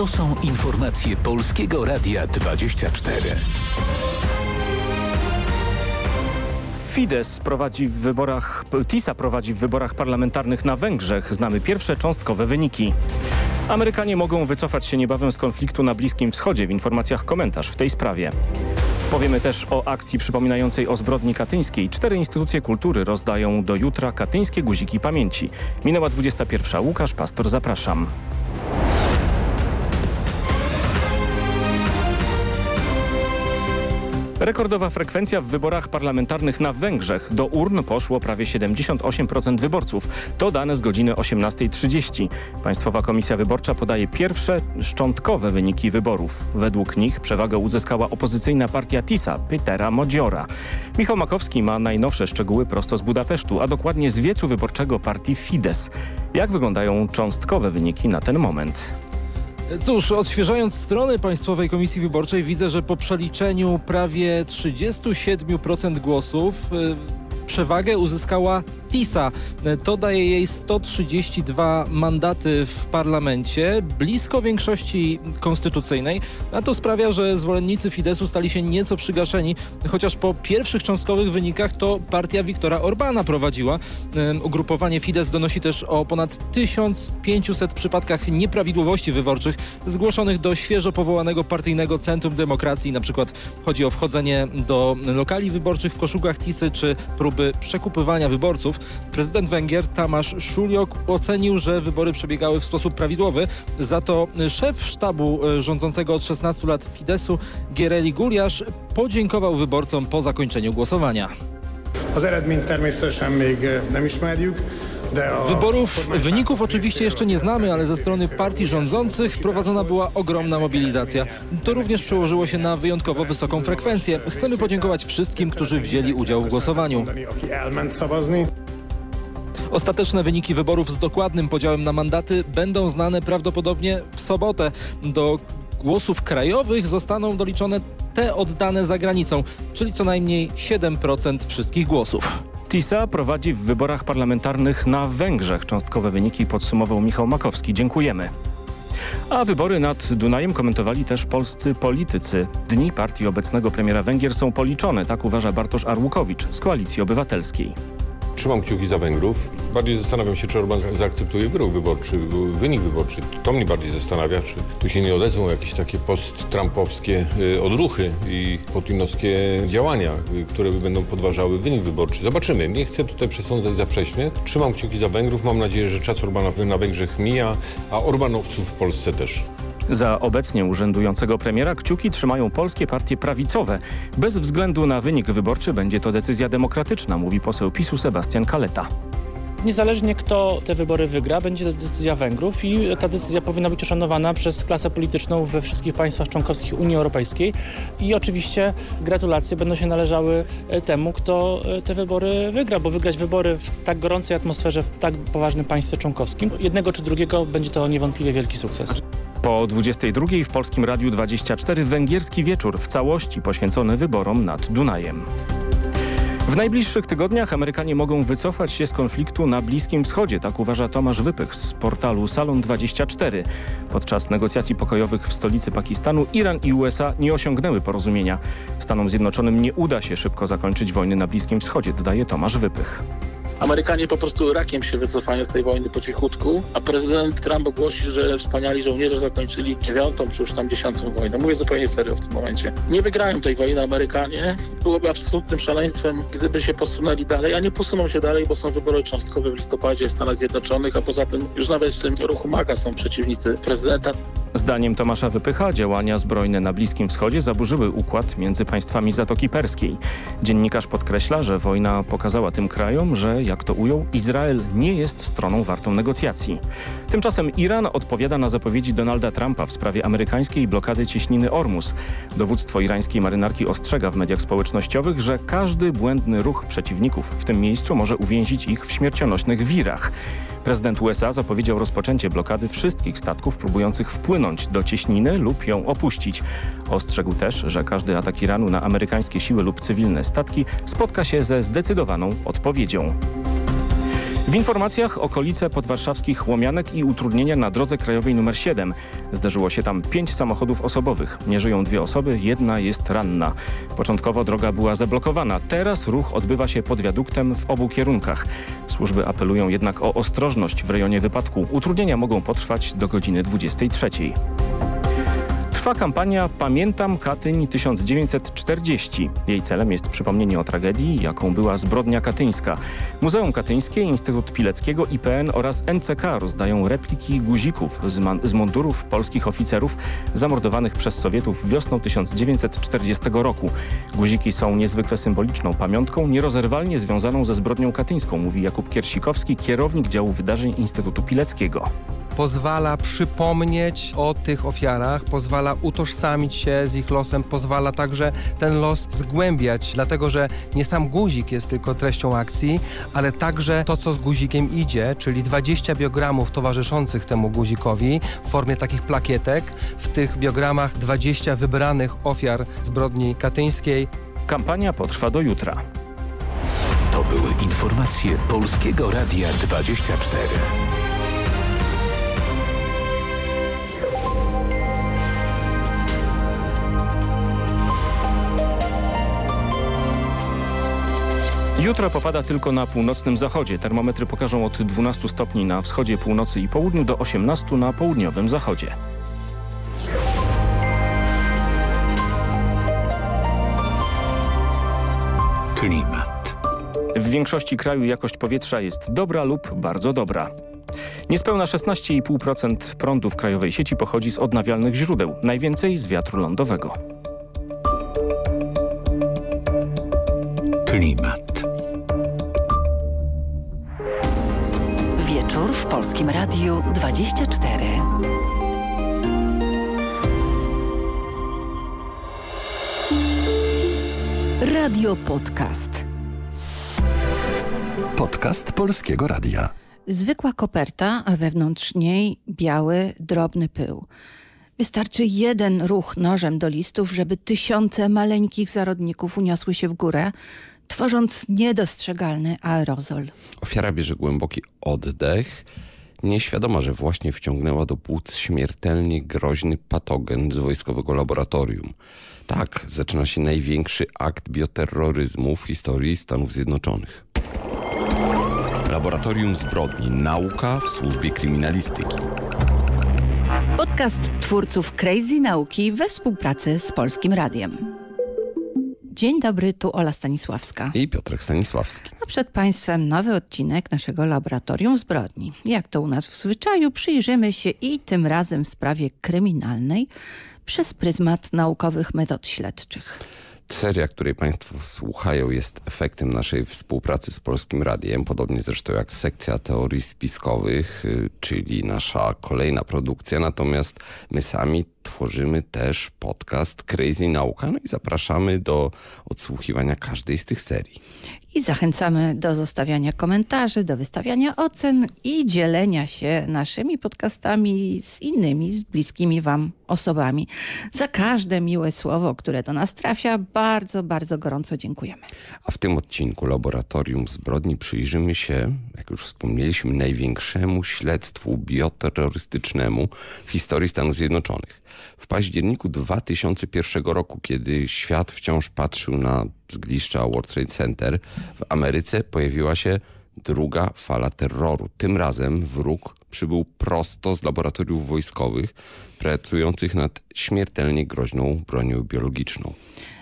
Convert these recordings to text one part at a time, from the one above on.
To są informacje Polskiego Radia 24. Fidesz prowadzi w wyborach, TISA prowadzi w wyborach parlamentarnych na Węgrzech. Znamy pierwsze cząstkowe wyniki. Amerykanie mogą wycofać się niebawem z konfliktu na Bliskim Wschodzie. W informacjach komentarz w tej sprawie. Powiemy też o akcji przypominającej o zbrodni katyńskiej. Cztery instytucje kultury rozdają do jutra katyńskie guziki pamięci. Minęła 21. Łukasz Pastor, zapraszam. Rekordowa frekwencja w wyborach parlamentarnych na Węgrzech. Do urn poszło prawie 78% wyborców. To dane z godziny 18.30. Państwowa Komisja Wyborcza podaje pierwsze szczątkowe wyniki wyborów. Według nich przewagę uzyskała opozycyjna partia TISA Petera Modziora. Michał Makowski ma najnowsze szczegóły prosto z Budapesztu, a dokładnie z wiecu wyborczego partii Fidesz. Jak wyglądają cząstkowe wyniki na ten moment? Cóż, odświeżając strony Państwowej Komisji Wyborczej widzę, że po przeliczeniu prawie 37% głosów y, przewagę uzyskała TISA. To daje jej 132 mandaty w parlamencie, blisko większości konstytucyjnej, a to sprawia, że zwolennicy Fidesu stali się nieco przygaszeni, chociaż po pierwszych cząstkowych wynikach to partia Viktora Orbana prowadziła. Ugrupowanie Fidesz donosi też o ponad 1500 przypadkach nieprawidłowości wyborczych zgłoszonych do świeżo powołanego partyjnego Centrum Demokracji. Na przykład chodzi o wchodzenie do lokali wyborczych w koszulkach TISy czy próby przekupywania wyborców. Prezydent Węgier Tamasz Szuliok ocenił, że wybory przebiegały w sposób prawidłowy. Za to szef sztabu e, rządzącego od 16 lat Fidesu Giereli Guliasz podziękował wyborcom po zakończeniu głosowania. Az eredményt természetesen még e, nem ismerjük. Wyborów, wyników oczywiście jeszcze nie znamy, ale ze strony partii rządzących prowadzona była ogromna mobilizacja. To również przełożyło się na wyjątkowo wysoką frekwencję. Chcemy podziękować wszystkim, którzy wzięli udział w głosowaniu. Ostateczne wyniki wyborów z dokładnym podziałem na mandaty będą znane prawdopodobnie w sobotę. Do głosów krajowych zostaną doliczone te oddane za granicą, czyli co najmniej 7% wszystkich głosów. TISA prowadzi w wyborach parlamentarnych na Węgrzech. Cząstkowe wyniki podsumował Michał Makowski. Dziękujemy. A wybory nad Dunajem komentowali też polscy politycy. Dni partii obecnego premiera Węgier są policzone, tak uważa Bartosz Arłukowicz z Koalicji Obywatelskiej. Trzymam kciuki za Węgrów. Bardziej zastanawiam się, czy Orban zaakceptuje wyrok wyborczy, wynik wyborczy. To mnie bardziej zastanawia, czy tu się nie odezwą jakieś takie post-trumpowskie y, odruchy i putinowskie działania, y, które będą podważały wynik wyborczy. Zobaczymy. Nie chcę tutaj przesądzać za wcześnie. Trzymam kciuki za Węgrów. Mam nadzieję, że czas Orbana na Węgrzech mija, a Orbanowców w Polsce też. Za obecnie urzędującego premiera kciuki trzymają polskie partie prawicowe. Bez względu na wynik wyborczy będzie to decyzja demokratyczna, mówi poseł PiSu Sebastian Kaleta. Niezależnie kto te wybory wygra, będzie to decyzja Węgrów i ta decyzja powinna być uszanowana przez klasę polityczną we wszystkich państwach członkowskich Unii Europejskiej i oczywiście gratulacje będą się należały e, temu, kto e, te wybory wygra, bo wygrać wybory w tak gorącej atmosferze, w tak poważnym państwie członkowskim, jednego czy drugiego będzie to niewątpliwie wielki sukces. Po 22 w Polskim Radiu 24 węgierski wieczór w całości poświęcony wyborom nad Dunajem. W najbliższych tygodniach Amerykanie mogą wycofać się z konfliktu na Bliskim Wschodzie, tak uważa Tomasz Wypych z portalu Salon24. Podczas negocjacji pokojowych w stolicy Pakistanu Iran i USA nie osiągnęły porozumienia. Stanom Zjednoczonym nie uda się szybko zakończyć wojny na Bliskim Wschodzie, dodaje Tomasz Wypych. Amerykanie po prostu rakiem się wycofają z tej wojny po cichutku, a prezydent Trump ogłosi, że wspaniali żołnierze zakończyli dziewiątą czy już tam dziesiątą wojnę. Mówię zupełnie serio w tym momencie. Nie wygrają tej wojny Amerykanie. Byłoby absolutnym szaleństwem, gdyby się posunęli dalej, a nie posuną się dalej, bo są wybory cząstkowe w listopadzie w Stanach Zjednoczonych, a poza tym już nawet w tym ruchu MAGA są przeciwnicy prezydenta. Zdaniem Tomasza Wypycha działania zbrojne na Bliskim Wschodzie zaburzyły układ między państwami Zatoki Perskiej. Dziennikarz podkreśla, że wojna pokazała tym krajom, że jak to ujął, Izrael nie jest stroną wartą negocjacji. Tymczasem Iran odpowiada na zapowiedzi Donalda Trumpa w sprawie amerykańskiej blokady cieśniny Ormus. Dowództwo irańskiej marynarki ostrzega w mediach społecznościowych, że każdy błędny ruch przeciwników w tym miejscu może uwięzić ich w śmiercionośnych wirach. Prezydent USA zapowiedział rozpoczęcie blokady wszystkich statków próbujących wpłynąć do cieśniny lub ją opuścić. Ostrzegł też, że każdy atak Iranu na amerykańskie siły lub cywilne statki spotka się ze zdecydowaną odpowiedzią. W informacjach okolice podwarszawskich Łomianek i utrudnienia na drodze krajowej nr 7. Zdarzyło się tam pięć samochodów osobowych. Nie żyją dwie osoby, jedna jest ranna. Początkowo droga była zablokowana. Teraz ruch odbywa się pod wiaduktem w obu kierunkach. Służby apelują jednak o ostrożność w rejonie wypadku. Utrudnienia mogą potrwać do godziny 23. Trwa kampania Pamiętam Katyń 1940. Jej celem jest przypomnienie o tragedii, jaką była zbrodnia katyńska. Muzeum Katyńskie, Instytut Pileckiego, IPN oraz NCK rozdają repliki guzików z, z mundurów polskich oficerów zamordowanych przez Sowietów wiosną 1940 roku. Guziki są niezwykle symboliczną pamiątką, nierozerwalnie związaną ze zbrodnią katyńską, mówi Jakub Kiersikowski, kierownik działu wydarzeń Instytutu Pileckiego pozwala przypomnieć o tych ofiarach, pozwala utożsamić się z ich losem, pozwala także ten los zgłębiać, dlatego że nie sam guzik jest tylko treścią akcji, ale także to, co z guzikiem idzie, czyli 20 biogramów towarzyszących temu guzikowi w formie takich plakietek. W tych biogramach 20 wybranych ofiar zbrodni katyńskiej. Kampania potrwa do jutra. To były informacje Polskiego Radia 24. Jutro popada tylko na północnym zachodzie. Termometry pokażą od 12 stopni na wschodzie, północy i południu do 18 na południowym zachodzie. Klimat. W większości kraju jakość powietrza jest dobra lub bardzo dobra. Niespełna 16,5% prądu w krajowej sieci pochodzi z odnawialnych źródeł, najwięcej z wiatru lądowego. Klimat. Polskim Radiu 24. Radio Podcast. Podcast Polskiego Radia. Zwykła koperta, a wewnątrz niej biały, drobny pył. Wystarczy jeden ruch nożem do listów, żeby tysiące maleńkich zarodników uniosły się w górę, tworząc niedostrzegalny aerozol. Ofiara bierze głęboki oddech, nieświadoma, że właśnie wciągnęła do płuc śmiertelnie groźny patogen z wojskowego laboratorium. Tak zaczyna się największy akt bioterroryzmu w historii Stanów Zjednoczonych. Laboratorium Zbrodni. Nauka w służbie kryminalistyki. Podcast twórców Crazy Nauki we współpracy z Polskim Radiem. Dzień dobry, tu Ola Stanisławska. I Piotrek Stanisławski. A przed Państwem nowy odcinek naszego Laboratorium Zbrodni. Jak to u nas w zwyczaju, przyjrzymy się i tym razem sprawie kryminalnej przez pryzmat naukowych metod śledczych. Seria, której Państwo słuchają, jest efektem naszej współpracy z Polskim Radiem, podobnie zresztą jak sekcja teorii spiskowych, y, czyli nasza kolejna produkcja. Natomiast my sami tworzymy też podcast Crazy Nauka no i zapraszamy do odsłuchiwania każdej z tych serii. I zachęcamy do zostawiania komentarzy, do wystawiania ocen i dzielenia się naszymi podcastami z innymi, z bliskimi Wam osobami. Za każde miłe słowo, które do nas trafia, bardzo, bardzo gorąco dziękujemy. A w tym odcinku Laboratorium Zbrodni przyjrzymy się, jak już wspomnieliśmy, największemu śledztwu bioterrorystycznemu w historii Stanów Zjednoczonych. W październiku 2001 roku, kiedy świat wciąż patrzył na zgliszcza World Trade Center, w Ameryce pojawiła się druga fala terroru. Tym razem wróg przybył prosto z laboratoriów wojskowych pracujących nad śmiertelnie groźną bronią biologiczną.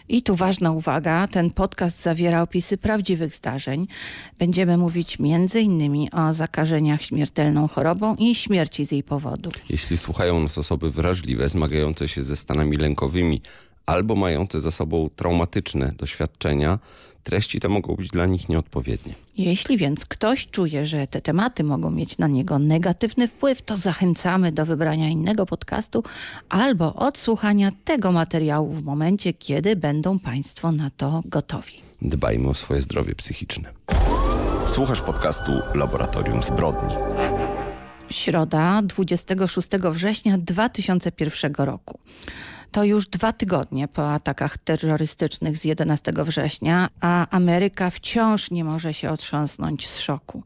I tu ważna uwaga, ten podcast zawiera opisy prawdziwych zdarzeń. Będziemy mówić innymi o zakażeniach śmiertelną chorobą i śmierci z jej powodu. Jeśli słuchają nas osoby wrażliwe, zmagające się ze stanami lękowymi albo mające za sobą traumatyczne doświadczenia, treści te mogą być dla nich nieodpowiednie. Jeśli więc ktoś czuje, że te tematy mogą mieć na niego negatywny wpływ, to zachęcamy do wybrania innego podcastu albo odsłuchania tego materiału w momencie, kiedy będą Państwo na to gotowi. Dbajmy o swoje zdrowie psychiczne. Słuchasz podcastu Laboratorium Zbrodni. Środa 26 września 2001 roku. To już dwa tygodnie po atakach terrorystycznych z 11 września, a Ameryka wciąż nie może się otrząsnąć z szoku.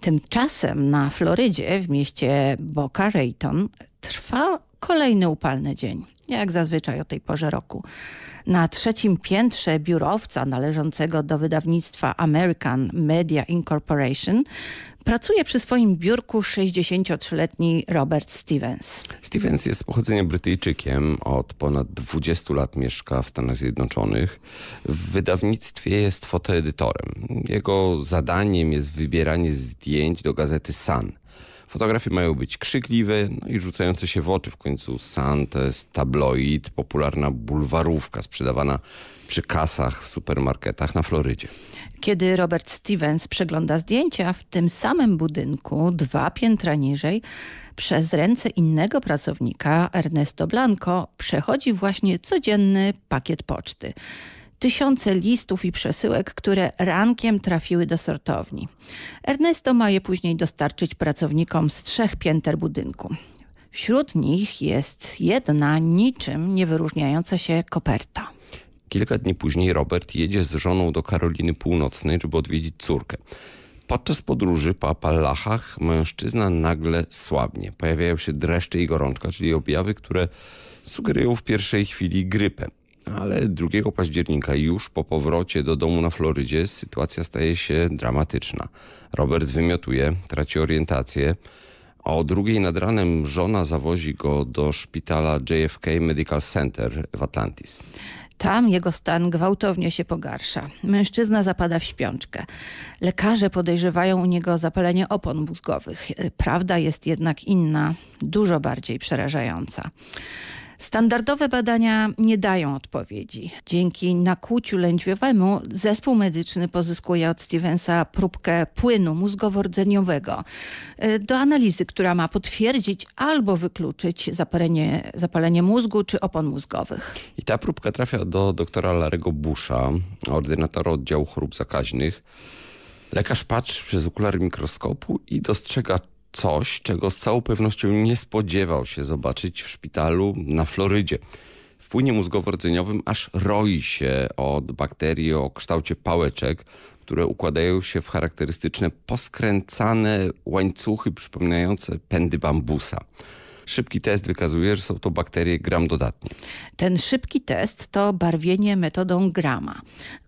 Tymczasem na Florydzie, w mieście Boca Raton, trwa kolejny upalny dzień, jak zazwyczaj o tej porze roku. Na trzecim piętrze biurowca należącego do wydawnictwa American Media Incorporation pracuje przy swoim biurku 63-letni Robert Stevens. Stevens jest pochodzenia Brytyjczykiem, od ponad 20 lat mieszka w Stanach Zjednoczonych. W wydawnictwie jest fotoedytorem. Jego zadaniem jest wybieranie zdjęć do gazety Sun. Fotografie mają być krzykliwe no i rzucające się w oczy. W końcu Sun tabloid, popularna bulwarówka sprzedawana przy kasach w supermarketach na Florydzie. Kiedy Robert Stevens przegląda zdjęcia w tym samym budynku, dwa piętra niżej, przez ręce innego pracownika, Ernesto Blanco, przechodzi właśnie codzienny pakiet poczty tysiące listów i przesyłek, które rankiem trafiły do sortowni. Ernesto ma je później dostarczyć pracownikom z trzech pięter budynku. Wśród nich jest jedna niczym nie wyróżniająca się koperta. Kilka dni później Robert jedzie z żoną do Karoliny Północnej, żeby odwiedzić córkę. Podczas podróży po Apalachach mężczyzna nagle słabnie. Pojawiają się dreszcze i gorączka, czyli objawy, które sugerują w pierwszej chwili grypę. Ale 2 października już po powrocie do domu na Florydzie sytuacja staje się dramatyczna. Robert wymiotuje, traci orientację. A o drugiej nad ranem żona zawozi go do szpitala JFK Medical Center w Atlantis. Tam jego stan gwałtownie się pogarsza. Mężczyzna zapada w śpiączkę. Lekarze podejrzewają u niego zapalenie opon mózgowych. Prawda jest jednak inna, dużo bardziej przerażająca. Standardowe badania nie dają odpowiedzi. Dzięki nakłuciu lędźwiowemu zespół medyczny pozyskuje od Stevensa próbkę płynu mózgowo-rdzeniowego e, do analizy, która ma potwierdzić albo wykluczyć zapalenie, zapalenie mózgu czy opon mózgowych. I ta próbka trafia do doktora Larego Busha, ordynatora oddziału chorób zakaźnych. Lekarz patrzy przez okulary mikroskopu i dostrzega coś, czego z całą pewnością nie spodziewał się zobaczyć w szpitalu na Florydzie. W płynie mózgowo-rdzeniowym aż roi się od bakterii o kształcie pałeczek, które układają się w charakterystyczne poskręcane łańcuchy przypominające pędy bambusa. Szybki test wykazuje, że są to bakterie gram dodatnie. Ten szybki test to barwienie metodą grama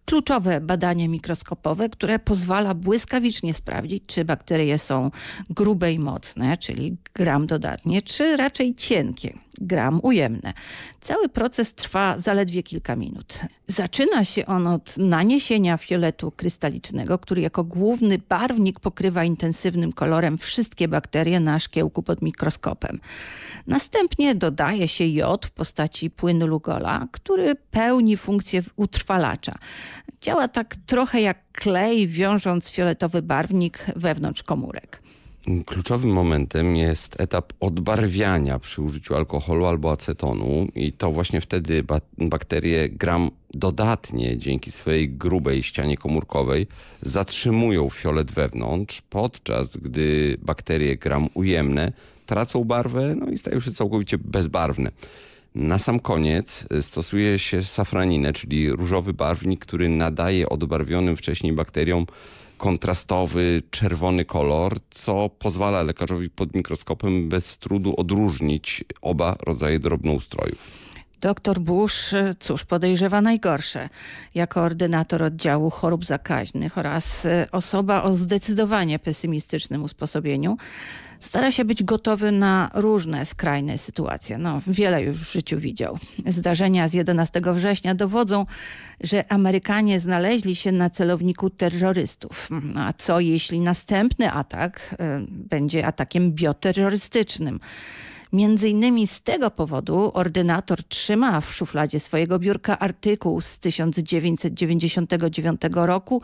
kluczowe badanie mikroskopowe, które pozwala błyskawicznie sprawdzić, czy bakterie są grube i mocne, czyli gram dodatnie, czy raczej cienkie, gram ujemne. Cały proces trwa zaledwie kilka minut. Zaczyna się on od naniesienia fioletu krystalicznego, który jako główny barwnik pokrywa intensywnym kolorem wszystkie bakterie na szkiełku pod mikroskopem. Następnie dodaje się jod w postaci płynu Lugola, który pełni funkcję utrwalacza. Działa tak trochę jak klej, wiążąc fioletowy barwnik wewnątrz komórek. Kluczowym momentem jest etap odbarwiania przy użyciu alkoholu albo acetonu i to właśnie wtedy bakterie gram dodatnie dzięki swojej grubej ścianie komórkowej zatrzymują fiolet wewnątrz, podczas gdy bakterie gram ujemne tracą barwę no i stają się całkowicie bezbarwne. Na sam koniec e, stosuje się safraninę, czyli różowy barwnik, który nadaje odbarwionym wcześniej bakteriom kontrastowy, czerwony kolor, co pozwala lekarzowi pod mikroskopem bez trudu odróżnić oba rodzaje drobnoustrojów. Doktor Bush, cóż, podejrzewa najgorsze. Jako ordynator oddziału chorób zakaźnych oraz e, osoba o zdecydowanie pesymistycznym usposobieniu, stara się być gotowy na różne skrajne sytuacje. No, wiele już w życiu widział. Zdarzenia z 11 września dowodzą, że Amerykanie znaleźli się na celowniku terrorystów. A co jeśli następny atak y, będzie atakiem bioterrorystycznym? Między innymi z tego powodu ordynator trzyma w szufladzie swojego biurka artykuł z 1999 roku,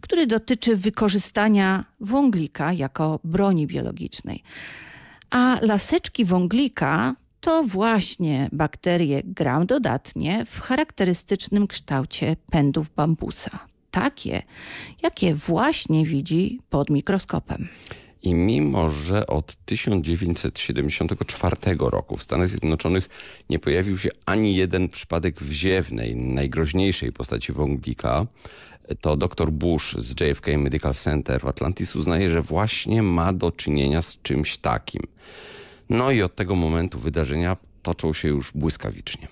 który dotyczy wykorzystania wąglika jako broni biologicznej. A laseczki wąglika to właśnie bakterie gram dodatnie w charakterystycznym kształcie pędów bambusa. Takie, jakie właśnie widzi pod mikroskopem. I mimo, że od 1974 roku w Stanach Zjednoczonych nie pojawił się ani jeden przypadek wziewnej, najgroźniejszej postaci wąglika, to dr Bush z JFK Medical Center w Atlantis uznaje, że właśnie ma do czynienia z czymś takim. No i od tego momentu wydarzenia toczą się już błyskawicznie.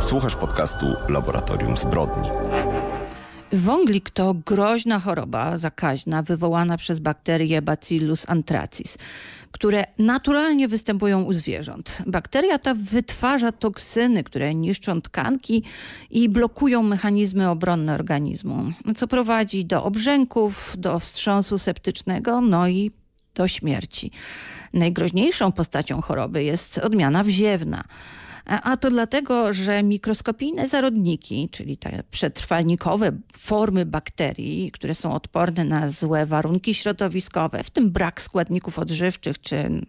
Słuchasz podcastu Laboratorium Zbrodni. Wąglik to groźna choroba zakaźna wywołana przez bakterię Bacillus anthracis, które naturalnie występują u zwierząt. Bakteria ta wytwarza toksyny, które niszczą tkanki i blokują mechanizmy obronne organizmu, co prowadzi do obrzęków, do wstrząsu septycznego, no i do śmierci. Najgroźniejszą postacią choroby jest odmiana wziewna. A to dlatego, że mikroskopijne zarodniki, czyli te przetrwalnikowe formy bakterii, które są odporne na złe warunki środowiskowe, w tym brak składników odżywczych czy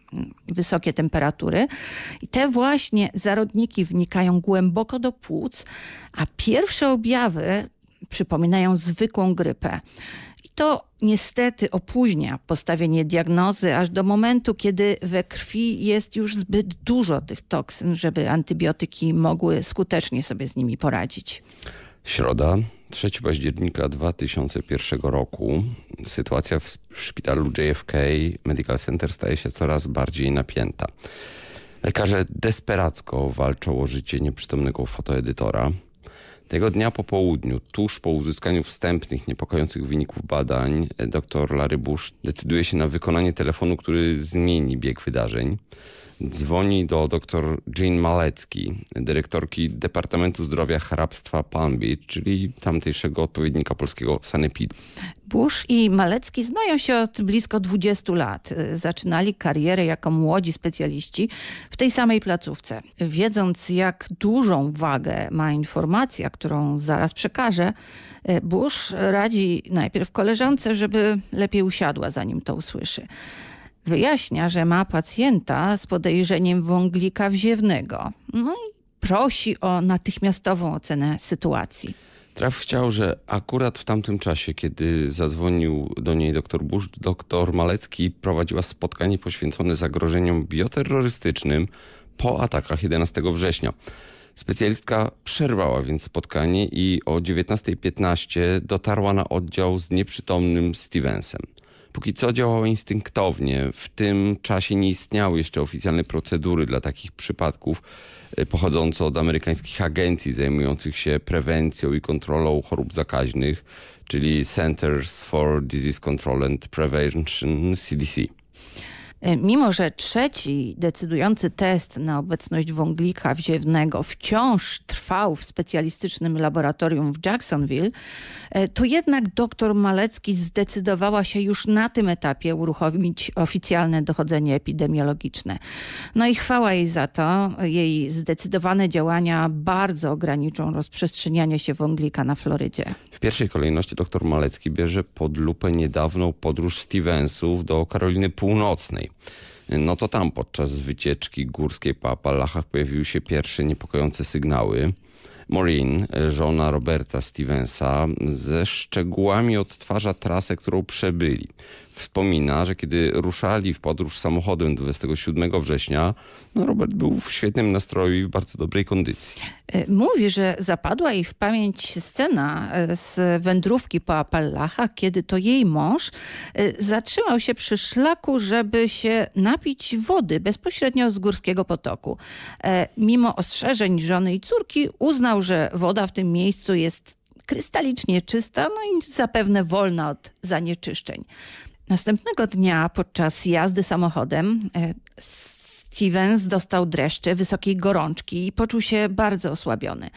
wysokie temperatury, i te właśnie zarodniki wnikają głęboko do płuc, a pierwsze objawy przypominają zwykłą grypę. To niestety opóźnia postawienie diagnozy aż do momentu, kiedy we krwi jest już zbyt dużo tych toksyn, żeby antybiotyki mogły skutecznie sobie z nimi poradzić. Środa, 3 października 2001 roku. Sytuacja w szpitalu JFK Medical Center staje się coraz bardziej napięta. Lekarze desperacko walczą o życie nieprzytomnego fotoedytora. Tego dnia po południu, tuż po uzyskaniu wstępnych, niepokojących wyników badań, dr Larry Bush decyduje się na wykonanie telefonu, który zmieni bieg wydarzeń. Dzwoni do dr Jean Malecki, dyrektorki Departamentu Zdrowia Hrabstwa Palm Beach, czyli tamtejszego odpowiednika polskiego sanepidu. Bush i Malecki znają się od blisko 20 lat. Zaczynali karierę jako młodzi specjaliści w tej samej placówce. Wiedząc, jak dużą wagę ma informacja, którą zaraz przekaże, Bush radzi najpierw koleżance, żeby lepiej usiadła, zanim to usłyszy wyjaśnia, że ma pacjenta z podejrzeniem wąglika wziewnego. No i prosi o natychmiastową ocenę sytuacji. Traf chciał, że akurat w tamtym czasie, kiedy zadzwonił do niej dr Bush, dr Malecki prowadziła spotkanie poświęcone zagrożeniom bioterrorystycznym po atakach 11 września. Specjalistka przerwała więc spotkanie i o 19.15 dotarła na oddział z nieprzytomnym Stevensem. Póki co działała instynktownie. W tym czasie nie istniały jeszcze oficjalne procedury dla takich przypadków e, pochodzące od amerykańskich agencji zajmujących się prewencją i kontrolą chorób zakaźnych, czyli Centers for Disease Control and Prevention, CDC. E, mimo, że trzeci decydujący test na obecność wąglika wziewnego wciąż trwał w specjalistycznym laboratorium w Jacksonville, e, to jednak dr Malecki zdecydowała się już na tym etapie uruchomić oficjalne dochodzenie epidemiologiczne. No i chwała jej za to. Jej zdecydowane działania bardzo ograniczą rozprzestrzenianie się wąglika na Florydzie. W pierwszej kolejności dr Malecki bierze pod lupę niedawną podróż Stevensów do Karoliny Północnej. No to tam podczas wycieczki górskiej po Apalachach pojawiły się pierwsze niepokojące sygnały. Maureen, żona Roberta Stevensa, ze szczegółami odtwarza trasę, którą przebyli. Wspomina, że kiedy ruszali w podróż samochodem 27 września, no Robert był w świetnym nastroju i w bardzo dobrej kondycji. E, mówi, że zapadła jej w pamięć scena e, z wędrówki po Apalachach, kiedy to jej mąż e, zatrzymał się przy szlaku, żeby się napić wody bezpośrednio z górskiego potoku. Mimo ostrzeżeń żony i córki uznał, że woda w tym miejscu jest krystalicznie czysta, no i zapewne wolna od zanieczyszczeń. Następnego dnia podczas jazdy samochodem Stevens dostał dreszcze, wysokiej gorączki i poczuł się bardzo osłabiony.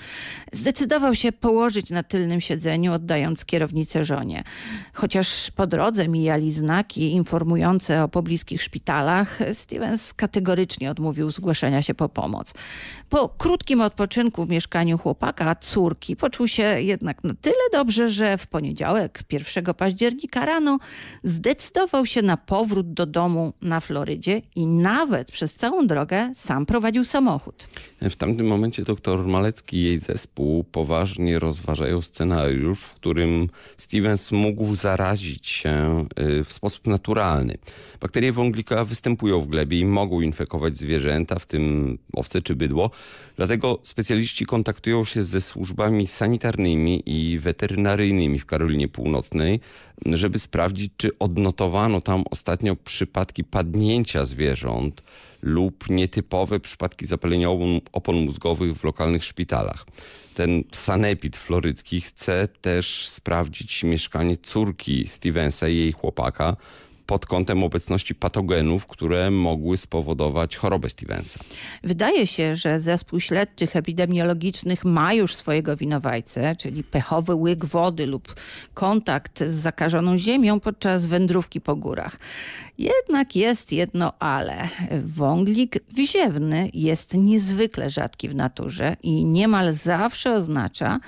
Zdecydował się położyć na tylnym siedzeniu, oddając kierownicę żonie. Chociaż po drodze mijali znaki informujące o pobliskich szpitalach, Stevens kategorycznie odmówił zgłoszenia się po pomoc. Po krótkim odpoczynku w mieszkaniu chłopaka, córki, poczuł się jednak na tyle dobrze, że w poniedziałek, 1 października rano, zdecydował się na powrót do domu na Florydzie i nawet przez cały całą drogę sam prowadził samochód. W tamtym momencie dr Malecki i jej zespół poważnie rozważają scenariusz, w którym Stevens mógł zarazić się y, w sposób naturalny. Bakterie wąglika występują w glebie i mogą infekować zwierzęta, w tym owce czy bydło. Dlatego specjaliści kontaktują się ze służbami sanitarnymi i weterynaryjnymi w Karolinie Północnej, żeby sprawdzić, czy odnotowano tam ostatnio przypadki padnięcia zwierząt lub nietypowe przypadki zapalenia opon mózgowych w lokalnych szpitalach. Ten sanepid florycki chce też sprawdzić mieszkanie córki Stevensa i jej chłopaka, pod kątem obecności patogenów, które mogły spowodować chorobę Stevensa. Wydaje się, że zespół śledczych epidemiologicznych ma już swojego winowajcę, czyli pechowy łyk wody lub kontakt z zakażoną ziemią podczas wędrówki po górach. Jednak jest jedno ale. Wąglik wziewny jest niezwykle rzadki w naturze i niemal zawsze oznacza,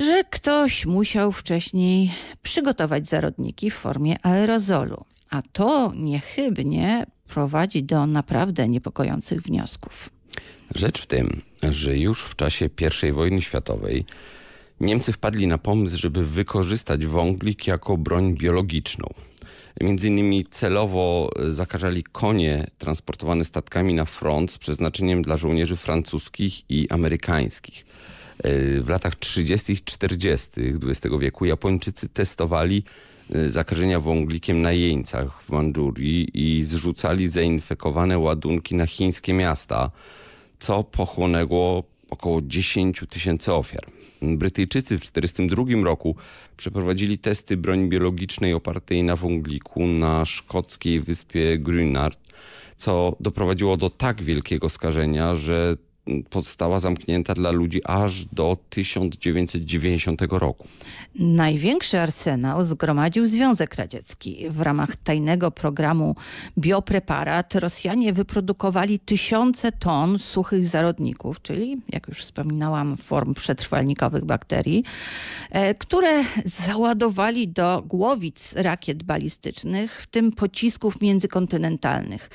że ktoś musiał wcześniej przygotować zarodniki w formie aerozolu. A to niechybnie prowadzi do naprawdę niepokojących wniosków. Rzecz w tym, że już w czasie I wojny światowej Niemcy wpadli na pomysł, żeby wykorzystać wąglik jako broń biologiczną. Między innymi celowo zakażali konie transportowane statkami na front z przeznaczeniem dla żołnierzy francuskich i amerykańskich. W latach 30. i 40. XX wieku Japończycy testowali e, zakażenia wąglikiem na jeńcach w Mandżurii i zrzucali zainfekowane ładunki na chińskie miasta, co pochłonęło około 10 tysięcy ofiar. Brytyjczycy w 1942 roku przeprowadzili testy broni biologicznej opartej na wągliku na szkockiej wyspie Grünard, co doprowadziło do tak wielkiego skażenia, że pozostała zamknięta dla ludzi aż do 1990 roku. Największy arsenał zgromadził Związek Radziecki. W ramach tajnego programu Biopreparat Rosjanie wyprodukowali tysiące ton suchych zarodników, czyli jak już wspominałam form przetrwalnikowych bakterii, e, które załadowali do głowic rakiet balistycznych, w tym pocisków międzykontynentalnych.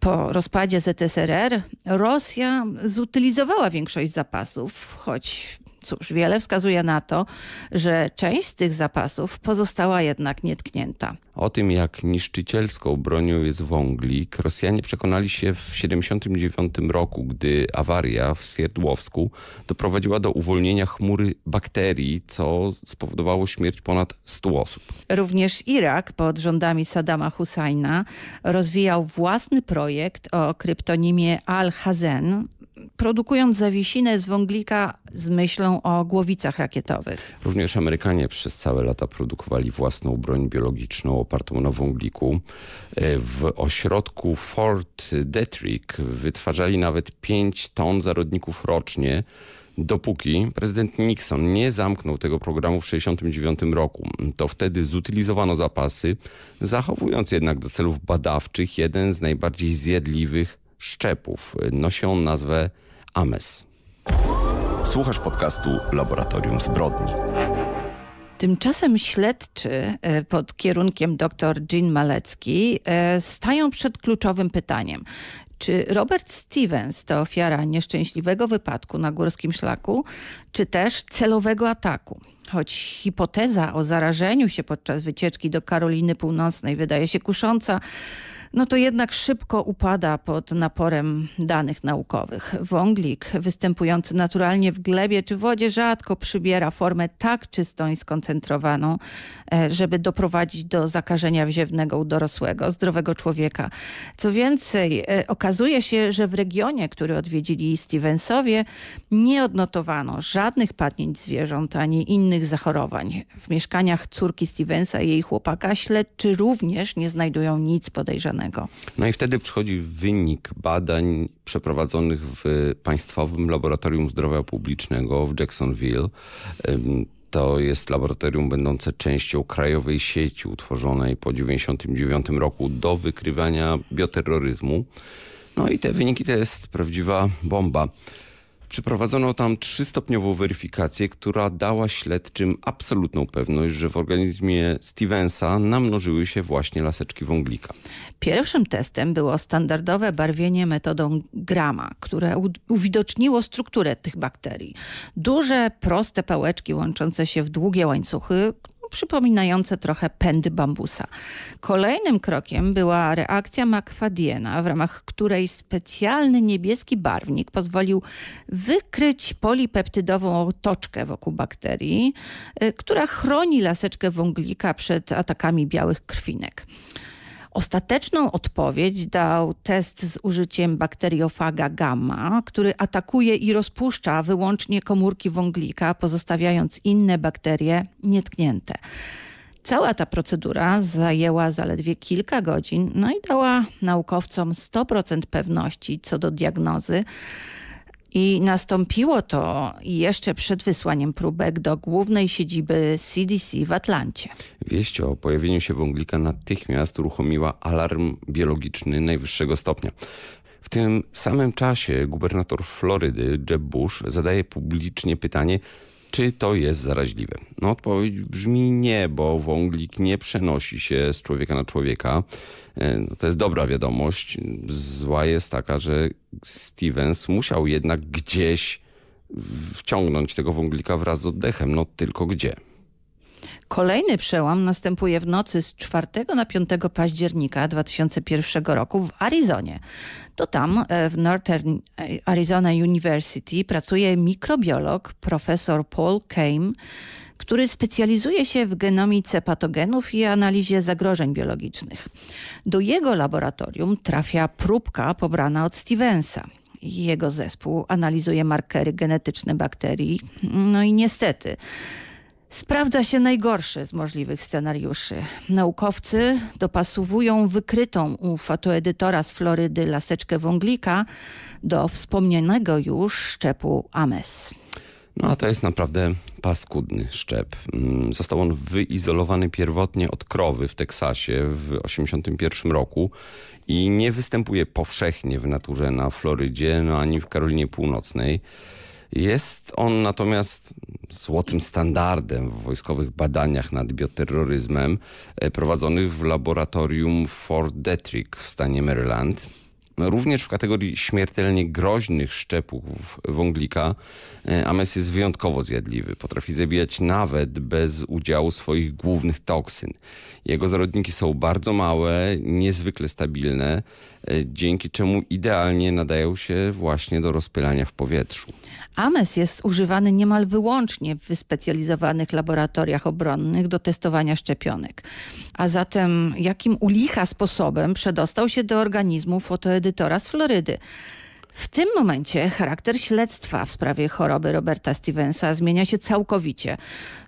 Po rozpadzie ZSRR Rosja zutylizowała większość zapasów, choć cóż, wiele wskazuje na to, że część z tych zapasów pozostała jednak nietknięta. O tym, jak niszczycielską bronią jest wąglik, Rosjanie przekonali się w 1979 roku, gdy awaria w Swierdłowsku doprowadziła do uwolnienia chmury bakterii, co spowodowało śmierć ponad 100 osób. Również Irak pod rządami Saddama Husajna rozwijał własny projekt o kryptonimie Al-Hazen, produkując zawiesinę z wąglika z myślą o głowicach rakietowych. Również Amerykanie przez całe lata produkowali własną broń biologiczną opartą na wągliku. E, w ośrodku Fort Detrick wytwarzali nawet 5 ton zarodników rocznie, dopóki prezydent Nixon nie zamknął tego programu w 1969 roku. To wtedy zutylizowano zapasy, zachowując jednak do celów badawczych jeden z najbardziej zjadliwych szczepów. Nosi on nazwę AMES. Słuchasz podcastu Laboratorium Zbrodni. Tymczasem śledczy e, pod kierunkiem dr Jean Malecki e, stają przed kluczowym pytaniem. Czy Robert Stevens to ofiara nieszczęśliwego wypadku na górskim szlaku, czy też celowego ataku? Choć hipoteza o zarażeniu się podczas wycieczki do Karoliny Północnej wydaje się kusząca, no to jednak szybko upada pod naporem danych naukowych. Wąglik występujący naturalnie w glebie czy wodzie rzadko przybiera formę tak czystą i skoncentrowaną, e, żeby doprowadzić do zakażenia wziewnego u dorosłego, zdrowego człowieka. Co więcej, e, okazuje się, że w regionie, który odwiedzili Stevensowie, nie odnotowano żadnych padnięć zwierząt ani innych zachorowań. W mieszkaniach córki Stevensa i jej chłopaka śledczy również nie znajdują nic podejrzanego. No i wtedy przychodzi wynik badań przeprowadzonych w Państwowym Laboratorium Zdrowia Publicznego w Jacksonville. To jest laboratorium będące częścią krajowej sieci utworzonej po 1999 roku do wykrywania bioterroryzmu. No i te wyniki to jest prawdziwa bomba. Przeprowadzono tam trzystopniową weryfikację, która dała śledczym absolutną pewność, że w organizmie Stevensa namnożyły się właśnie laseczki wąglika. Pierwszym testem było standardowe barwienie metodą Grama, które uwidoczniło strukturę tych bakterii. Duże, proste pałeczki łączące się w długie łańcuchy, przypominające trochę pędy bambusa. Kolejnym krokiem była reakcja McFadiena, w ramach której specjalny niebieski barwnik pozwolił wykryć polipeptydową otoczkę wokół bakterii, y, która chroni laseczkę wąglika przed atakami białych krwinek. Ostateczną odpowiedź dał test z użyciem bakteriofaga gamma, który atakuje i rozpuszcza wyłącznie komórki wąglika, pozostawiając inne bakterie nietknięte. Cała ta procedura zajęła zaledwie kilka godzin, no i dała naukowcom 100% pewności co do diagnozy, i nastąpiło to jeszcze przed wysłaniem próbek do głównej siedziby CDC w Atlancie. Wieść o pojawieniu się wąglika natychmiast uruchomiła alarm biologiczny najwyższego stopnia. W tym samym czasie gubernator Florydy Jeb Bush zadaje publicznie pytanie, czy to jest zaraźliwe? No odpowiedź brzmi nie, bo wąglik nie przenosi się z człowieka na człowieka. E, no, to jest dobra wiadomość. Zła jest taka, że Stevens musiał jednak gdzieś wciągnąć tego wąglika wraz z oddechem. No tylko gdzie? Kolejny przełam następuje w nocy z 4 na 5 października 2001 roku w Arizonie. To tam e, w Northern Arizona University pracuje mikrobiolog profesor Paul Kame, który specjalizuje się w genomice patogenów i analizie zagrożeń biologicznych. Do jego laboratorium trafia próbka pobrana od Stevensa. Jego zespół analizuje markery genetyczne bakterii. No i niestety Sprawdza się najgorszy z możliwych scenariuszy. Naukowcy dopasowują wykrytą u fotoedytora z Florydy laseczkę wąglika do wspomnianego już szczepu Ames. No a to jest naprawdę paskudny szczep. Mm, został on wyizolowany pierwotnie od krowy w Teksasie w 1981 roku i nie występuje powszechnie w naturze na Florydzie, no ani w Karolinie Północnej. Jest on natomiast złotym standardem w wojskowych badaniach nad bioterroryzmem e, prowadzonych w laboratorium Fort Detrick w stanie Maryland. Również w kategorii śmiertelnie groźnych szczepów wąglika e, Ames jest wyjątkowo zjadliwy. Potrafi zabijać nawet bez udziału swoich głównych toksyn. Jego zarodniki są bardzo małe, niezwykle stabilne, e, dzięki czemu idealnie nadają się właśnie do rozpylania w powietrzu. Ames jest używany niemal wyłącznie w wyspecjalizowanych laboratoriach obronnych do testowania szczepionek. A zatem jakim u licha sposobem przedostał się do organizmu fotoedytora z Florydy? W tym momencie charakter śledztwa w sprawie choroby Roberta Stevensa zmienia się całkowicie.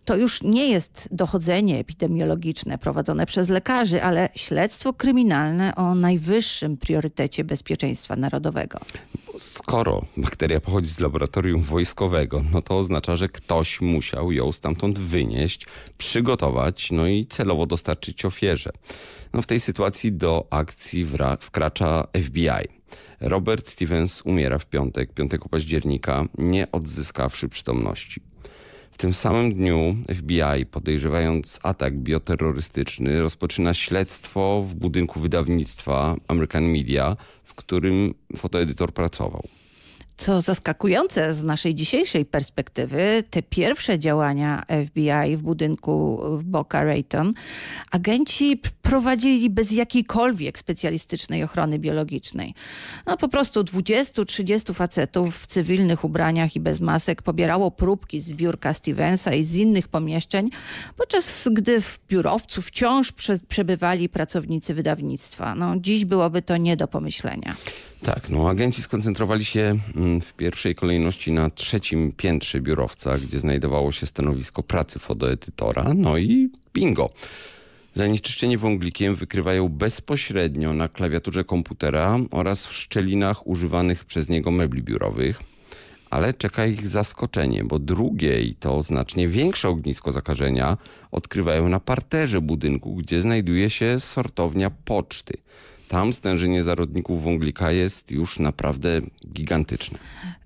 To już nie jest dochodzenie epidemiologiczne prowadzone przez lekarzy, ale śledztwo kryminalne o najwyższym priorytecie bezpieczeństwa narodowego. Skoro bakteria pochodzi z laboratorium wojskowego, no to oznacza, że ktoś musiał ją stamtąd wynieść, przygotować, no i celowo dostarczyć ofierze. No w tej sytuacji do akcji wkracza FBI. Robert Stevens umiera w piątek, 5 października, nie odzyskawszy przytomności. W tym samym dniu FBI, podejrzewając atak bioterrorystyczny, rozpoczyna śledztwo w budynku wydawnictwa American Media, w którym fotoedytor pracował. Co zaskakujące z naszej dzisiejszej perspektywy, te pierwsze działania FBI w budynku w Boca Raton, agenci prowadzili bez jakiejkolwiek specjalistycznej ochrony biologicznej. No po prostu 20-30 facetów w cywilnych ubraniach i bez masek pobierało próbki z biurka Stevensa i z innych pomieszczeń, podczas gdy w biurowcu wciąż prze przebywali pracownicy wydawnictwa. No, dziś byłoby to nie do pomyślenia. Tak, no agenci skoncentrowali się mm, w pierwszej kolejności na trzecim piętrze biurowca, gdzie znajdowało się stanowisko pracy fotoedytora, no i bingo. Zanieczyszczenie wąglikiem wykrywają bezpośrednio na klawiaturze komputera oraz w szczelinach używanych przez niego mebli biurowych. Ale czeka ich zaskoczenie, bo drugie i to znacznie większe ognisko zakażenia odkrywają na parterze budynku, gdzie znajduje się sortownia poczty. Tam stężenie zarodników wąglika jest już naprawdę gigantyczne.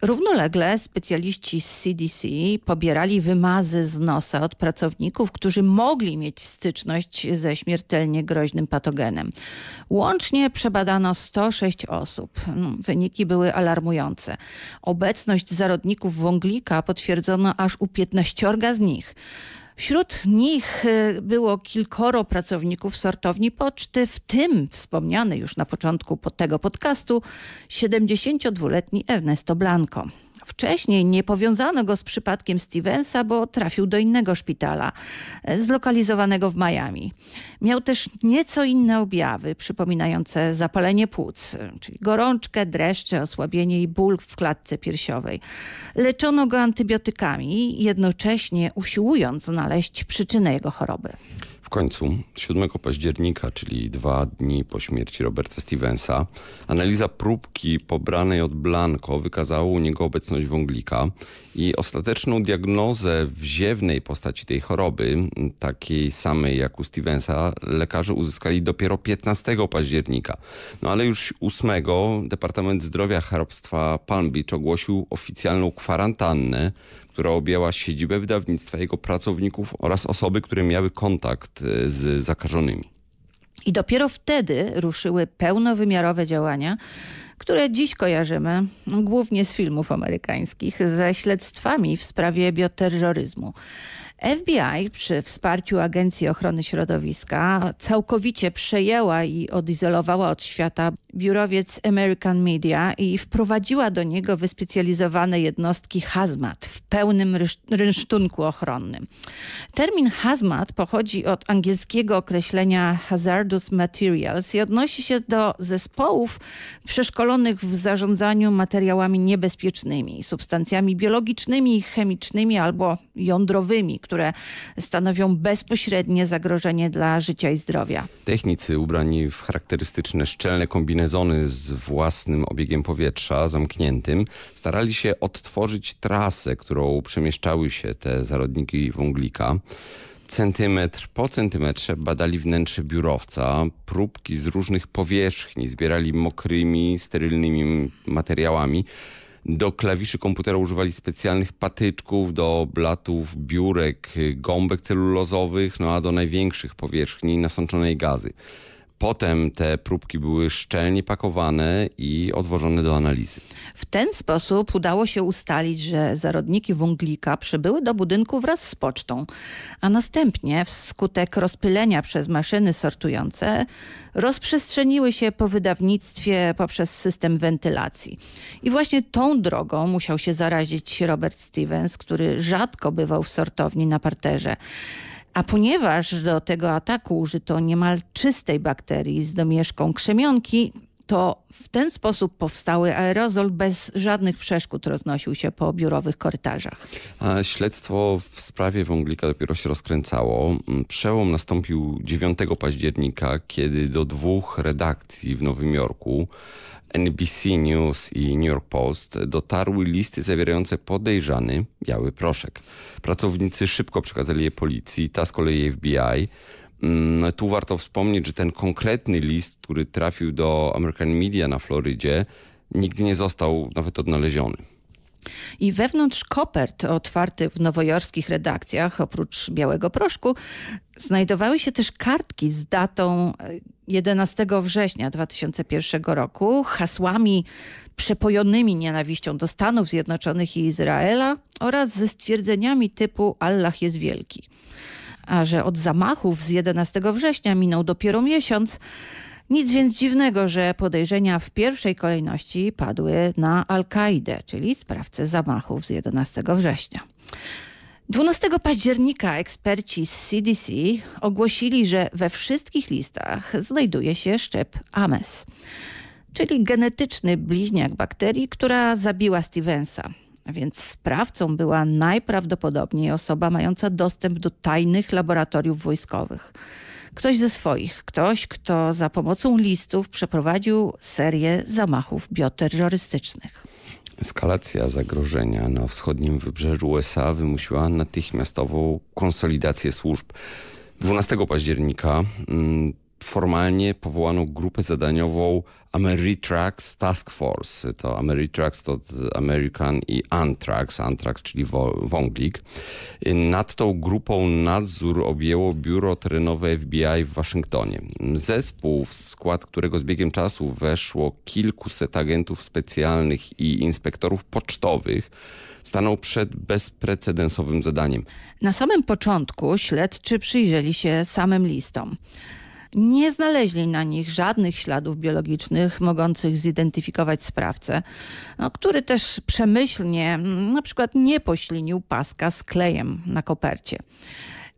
Równolegle specjaliści z CDC pobierali wymazy z nosa od pracowników, którzy mogli mieć styczność ze śmiertelnie groźnym patogenem. Łącznie przebadano 106 osób. No, wyniki były alarmujące. Obecność zarodników wąglika potwierdzono aż u 15 z nich. Wśród nich y, było kilkoro pracowników sortowni poczty, w tym wspomniany już na początku tego podcastu 72-letni Ernesto Blanco. Wcześniej nie powiązano go z przypadkiem Stevensa, bo trafił do innego szpitala, e, zlokalizowanego w Miami. Miał też nieco inne objawy, przypominające zapalenie płuc, e, czyli gorączkę, dreszcze, osłabienie i ból w klatce piersiowej. Leczono go antybiotykami, jednocześnie usiłując znaleźć przyczynę jego choroby. W końcu 7 października, czyli dwa dni po śmierci Roberta Stevensa, analiza próbki pobranej od Blanco wykazała u niego obecność wąglika i ostateczną diagnozę wziewnej postaci tej choroby, takiej samej jak u Stevensa, lekarze uzyskali dopiero 15 października. No ale już 8 Departament Zdrowia Hrabstwa Palm Beach ogłosił oficjalną kwarantannę, która objęła siedzibę wydawnictwa, jego pracowników oraz osoby, które miały kontakt e, z zakażonymi. I dopiero wtedy ruszyły pełnowymiarowe działania, które dziś kojarzymy głównie z filmów amerykańskich, ze śledztwami w sprawie bioterroryzmu. FBI przy wsparciu Agencji Ochrony Środowiska całkowicie przejęła i odizolowała od świata biurowiec American Media i wprowadziła do niego wyspecjalizowane jednostki hazmat w pełnym rynsztunku ochronnym. Termin hazmat pochodzi od angielskiego określenia hazardous materials i odnosi się do zespołów przeszkolonych w zarządzaniu materiałami niebezpiecznymi, substancjami biologicznymi, chemicznymi albo jądrowymi, które stanowią bezpośrednie zagrożenie dla życia i zdrowia. Technicy ubrani w charakterystyczne szczelne kombinezony z własnym obiegiem powietrza zamkniętym starali się odtworzyć trasę, którą przemieszczały się te zarodniki wąglika centymetr po centymetrze badali wnętrze biurowca, próbki z różnych powierzchni, zbierali mokrymi, sterylnymi materiałami. Do klawiszy komputera używali specjalnych patyczków, do blatów, biurek, gąbek celulozowych, no a do największych powierzchni nasączonej gazy. Potem te próbki były szczelnie pakowane i odwożone do analizy. W ten sposób udało się ustalić, że zarodniki wąglika przybyły do budynku wraz z pocztą, a następnie wskutek rozpylenia przez maszyny sortujące rozprzestrzeniły się po wydawnictwie poprzez system wentylacji. I właśnie tą drogą musiał się zarazić Robert Stevens, który rzadko bywał w sortowni na parterze. A ponieważ do tego ataku użyto niemal czystej bakterii z domieszką krzemionki, to w ten sposób powstały aerozol bez żadnych przeszkód roznosił się po biurowych korytarzach. A śledztwo w sprawie wąglika dopiero się rozkręcało. Przełom nastąpił 9 października, kiedy do dwóch redakcji w Nowym Jorku NBC News i New York Post dotarły listy zawierające podejrzany biały proszek. Pracownicy szybko przekazali je policji, ta z kolei FBI. Mm, tu warto wspomnieć, że ten konkretny list, który trafił do American Media na Florydzie, nigdy nie został nawet odnaleziony. I wewnątrz kopert otwartych w nowojorskich redakcjach, oprócz białego proszku, znajdowały się też kartki z datą 11 e, września 2001 roku, hasłami przepojonymi nienawiścią do Stanów Zjednoczonych i Izraela oraz ze stwierdzeniami typu Allah jest wielki. A że od zamachów z 11 września minął dopiero miesiąc, nic więc dziwnego, że podejrzenia w pierwszej kolejności padły na Al-Kaidę, czyli sprawcę zamachów z 11 września. 12 października eksperci z CDC ogłosili, że we wszystkich listach znajduje się szczep Ames, czyli genetyczny bliźniak bakterii, która zabiła Stevensa. Więc sprawcą była najprawdopodobniej osoba mająca dostęp do tajnych laboratoriów wojskowych ktoś ze swoich, ktoś, kto za pomocą listów przeprowadził serię zamachów bioterrorystycznych. Eskalacja zagrożenia na wschodnim wybrzeżu USA wymusiła natychmiastową konsolidację służb. 12 października mm, formalnie powołano grupę zadaniową Ameritrax Task Force. To Ameritrax to American i Antrax, Antrax czyli wąglik. Nad tą grupą nadzór objęło biuro terenowe FBI w Waszyngtonie. Zespół, w skład którego z biegiem czasu weszło kilkuset agentów specjalnych i inspektorów pocztowych, stanął przed bezprecedensowym zadaniem. Na samym początku śledczy przyjrzeli się samym listom. Nie znaleźli na nich żadnych śladów biologicznych mogących zidentyfikować sprawcę, no, który też przemyślnie mm, na przykład nie poślinił paska z klejem na kopercie.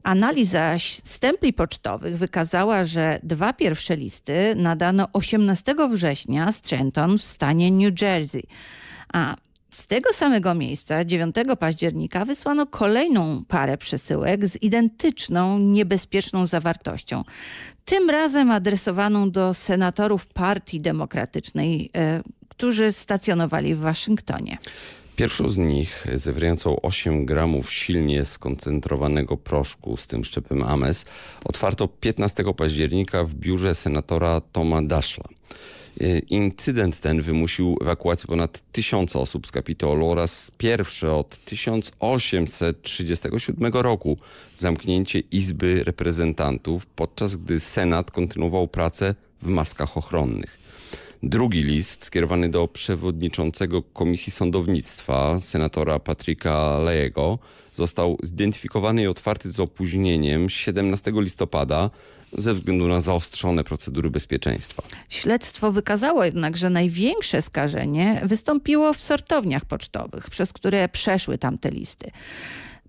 Analiza stempli pocztowych wykazała, że dwa pierwsze listy nadano 18 września Trenton w stanie New Jersey, a z tego samego miejsca 9 października wysłano kolejną parę przesyłek z identyczną, niebezpieczną zawartością. Tym razem adresowaną do senatorów Partii Demokratycznej, e, którzy stacjonowali w Waszyngtonie. Pierwszą z nich, zawierającą 8 gramów silnie skoncentrowanego proszku z tym szczepem Ames, otwarto 15 października w biurze senatora Toma Dashla. E, incydent ten wymusił ewakuację ponad tysiąca osób z Kapitolu oraz pierwsze od 1837 roku zamknięcie Izby Reprezentantów, podczas gdy Senat kontynuował pracę w maskach ochronnych. Drugi list skierowany do przewodniczącego Komisji Sądownictwa, senatora Patryka Lejego, został zidentyfikowany i otwarty z opóźnieniem 17 listopada ze względu na zaostrzone procedury bezpieczeństwa. Śledztwo wykazało jednak, że największe skażenie wystąpiło w sortowniach pocztowych, przez które przeszły tamte listy.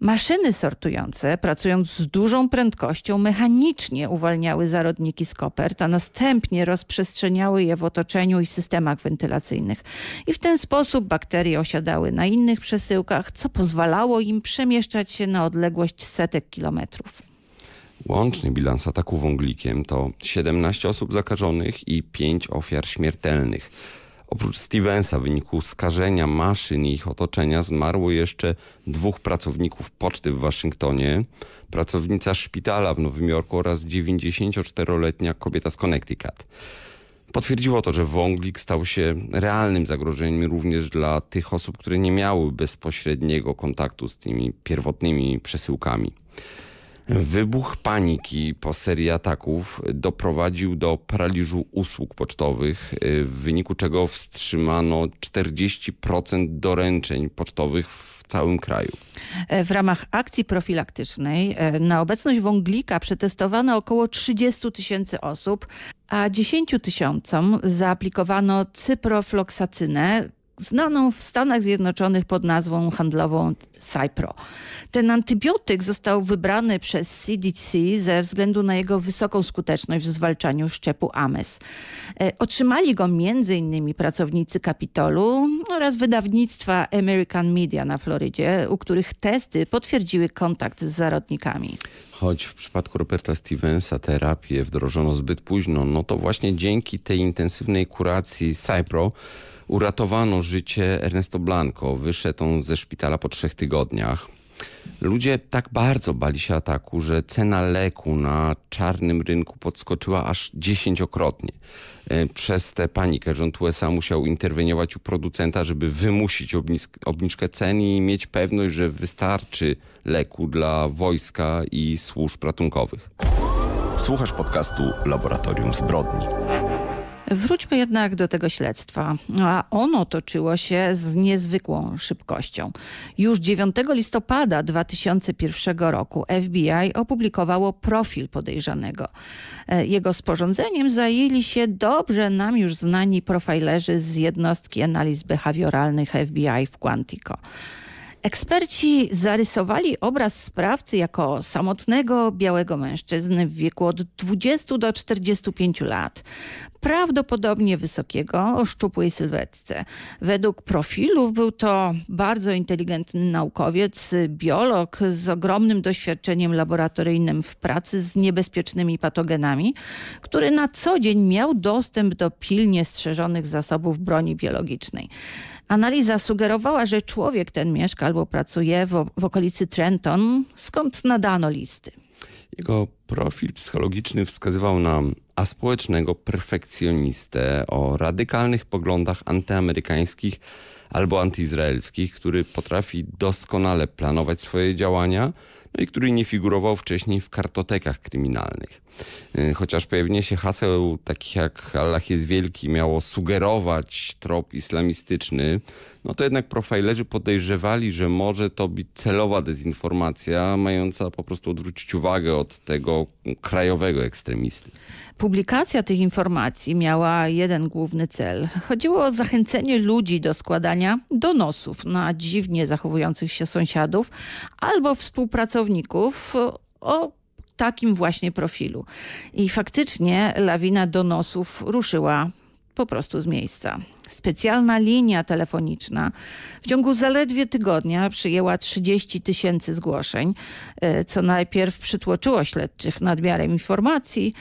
Maszyny sortujące, pracując z dużą prędkością, mechanicznie uwalniały zarodniki z kopert, a następnie rozprzestrzeniały je w otoczeniu i systemach wentylacyjnych. I w ten sposób bakterie osiadały na innych przesyłkach, co pozwalało im przemieszczać się na odległość setek kilometrów. Łączny bilans ataku wąglikiem to 17 osób zakażonych i 5 ofiar śmiertelnych. Oprócz Stevensa w wyniku skażenia maszyn i ich otoczenia zmarło jeszcze dwóch pracowników poczty w Waszyngtonie, pracownica szpitala w Nowym Jorku oraz 94-letnia kobieta z Connecticut. Potwierdziło to, że wąglik stał się realnym zagrożeniem również dla tych osób, które nie miały bezpośredniego kontaktu z tymi pierwotnymi przesyłkami. Wybuch paniki po serii ataków doprowadził do paraliżu usług pocztowych, w wyniku czego wstrzymano 40% doręczeń pocztowych w całym kraju. W ramach akcji profilaktycznej e, na obecność wąglika przetestowano około 30 tysięcy osób, a 10 tysiącom zaaplikowano cyprofloksacynę, znaną w Stanach Zjednoczonych pod nazwą handlową Cypro. Ten antybiotyk został wybrany przez CDC ze względu na jego wysoką skuteczność w zwalczaniu szczepu AMES. E, otrzymali go m.in. pracownicy Kapitolu oraz wydawnictwa American Media na Florydzie, u których testy potwierdziły kontakt z zarodnikami. Choć w przypadku Roberta Stevensa terapię wdrożono zbyt późno, no to właśnie dzięki tej intensywnej kuracji Cypro uratowano życie Ernesto Blanco. Wyszedł on ze szpitala po trzech tygodniach. Ludzie tak bardzo bali się ataku, że cena leku na czarnym rynku podskoczyła aż dziesięciokrotnie. E, przez tę panikę rząd USA musiał interweniować u producenta, żeby wymusić obniżkę cen i mieć pewność, że wystarczy leku dla wojska i służb ratunkowych. Słuchasz podcastu Laboratorium Zbrodni. Wróćmy jednak do tego śledztwa. A ono toczyło się z niezwykłą szybkością. Już 9 listopada 2001 roku FBI opublikowało profil podejrzanego. E, jego sporządzeniem zajęli się dobrze nam już znani profilerzy z jednostki analiz behawioralnych FBI w Quantico. Eksperci zarysowali obraz sprawcy jako samotnego białego mężczyzny w wieku od 20 do 45 lat. Prawdopodobnie wysokiego, o szczupłej sylwetce. Według profilu był to bardzo inteligentny naukowiec, biolog z ogromnym doświadczeniem laboratoryjnym w pracy z niebezpiecznymi patogenami, który na co dzień miał dostęp do pilnie strzeżonych zasobów broni biologicznej. Analiza sugerowała, że człowiek ten mieszka albo pracuje w, w okolicy Trenton, skąd nadano listy. Jego profil psychologiczny wskazywał na aspołecznego perfekcjonistę o radykalnych poglądach antyamerykańskich albo antyizraelskich, który potrafi doskonale planować swoje działania, no i który nie figurował wcześniej w kartotekach kryminalnych. Y, chociaż pojawienie się haseł takich jak Allah jest wielki miało sugerować trop islamistyczny, no to jednak profilerzy podejrzewali, że może to być celowa dezinformacja, mająca po prostu odwrócić uwagę od tego krajowego ekstremisty. Publikacja tych informacji miała jeden główny cel. Chodziło o zachęcenie ludzi do składania donosów na dziwnie zachowujących się sąsiadów albo współpracowników o takim właśnie profilu. I faktycznie lawina donosów ruszyła po prostu z miejsca. Specjalna linia telefoniczna w ciągu zaledwie tygodnia przyjęła 30 tysięcy zgłoszeń, e, co najpierw przytłoczyło śledczych nadmiarem informacji,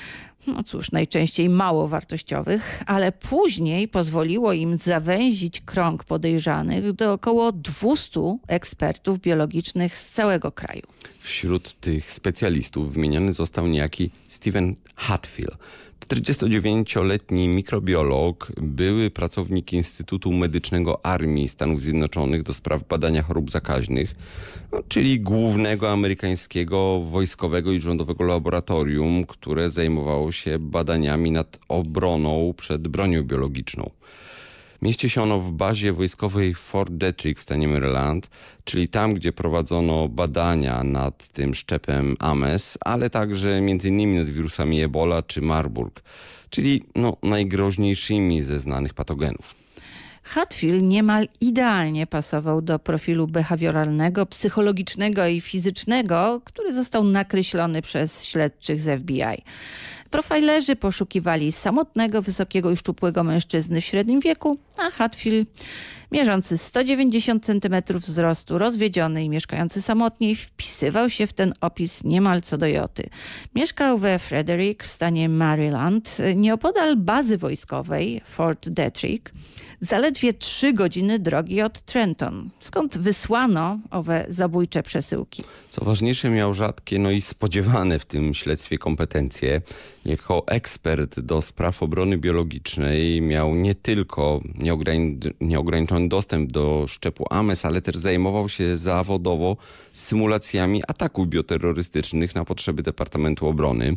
no cóż, najczęściej mało wartościowych, ale później pozwoliło im zawęzić krąg podejrzanych do około 200 ekspertów biologicznych z całego kraju. Wśród tych specjalistów wymieniony został niejaki Stephen Hatfield, 49-letni mikrobiolog, były pracownik Instytutu Medycznego Armii Stanów Zjednoczonych do spraw badania chorób zakaźnych, no, czyli głównego amerykańskiego wojskowego i rządowego laboratorium, które zajmowało się badaniami nad obroną przed bronią biologiczną. Mieści się ono w bazie wojskowej Fort Detrick w stanie Maryland, czyli tam, gdzie prowadzono badania nad tym szczepem Ames, ale także m.in. nad wirusami Ebola czy Marburg, czyli no, najgroźniejszymi ze znanych patogenów. Hatfield niemal idealnie pasował do profilu behawioralnego, psychologicznego i fizycznego, który został nakreślony przez śledczych z FBI. Profilerzy poszukiwali samotnego, wysokiego i szczupłego mężczyzny w średnim wieku, a Hatfield mierzący 190 cm wzrostu, rozwiedziony i mieszkający samotnie, wpisywał się w ten opis niemal co do joty. Mieszkał we Frederick w stanie Maryland, nieopodal bazy wojskowej Fort Detrick, zaledwie trzy godziny drogi od Trenton, skąd wysłano owe zabójcze przesyłki. Co ważniejsze, miał rzadkie, no i spodziewane w tym śledztwie kompetencje. Jako ekspert do spraw obrony biologicznej miał nie tylko dostęp do szczepu AMES, ale też zajmował się zawodowo symulacjami ataków bioterrorystycznych na potrzeby Departamentu Obrony.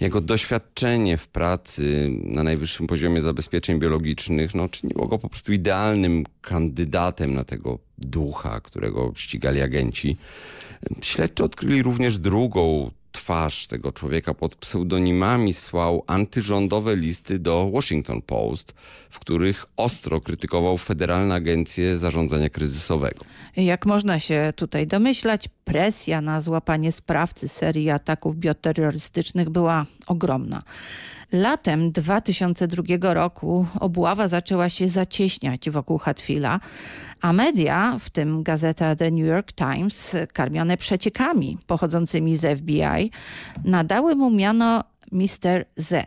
Jego doświadczenie w pracy na najwyższym poziomie zabezpieczeń biologicznych no, czyniło go po prostu idealnym kandydatem na tego ducha, którego ścigali agenci. Śledczy odkryli również drugą twarz tego człowieka pod pseudonimami słał antyrządowe listy do Washington Post, w których ostro krytykował Federalną Agencję Zarządzania Kryzysowego. Jak można się tutaj domyślać, presja na złapanie sprawcy serii ataków bioterrorystycznych była ogromna. Latem 2002 roku obława zaczęła się zacieśniać wokół Hatfila, a media, w tym gazeta The New York Times, karmione przeciekami pochodzącymi z FBI, nadały mu miano Mr. Z.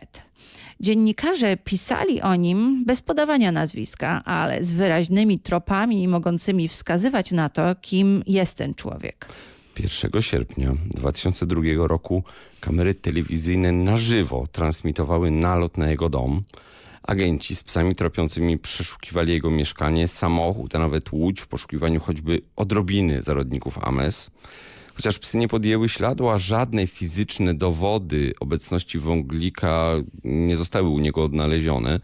Dziennikarze pisali o nim bez podawania nazwiska, ale z wyraźnymi tropami mogącymi wskazywać na to, kim jest ten człowiek. 1 sierpnia 2002 roku kamery telewizyjne na żywo transmitowały nalot na jego dom. Agenci z psami tropiącymi przeszukiwali jego mieszkanie, samochód, a nawet łódź w poszukiwaniu choćby odrobiny zarodników Ames. Chociaż psy nie podjęły śladu, a żadne fizyczne dowody obecności wąglika nie zostały u niego odnalezione,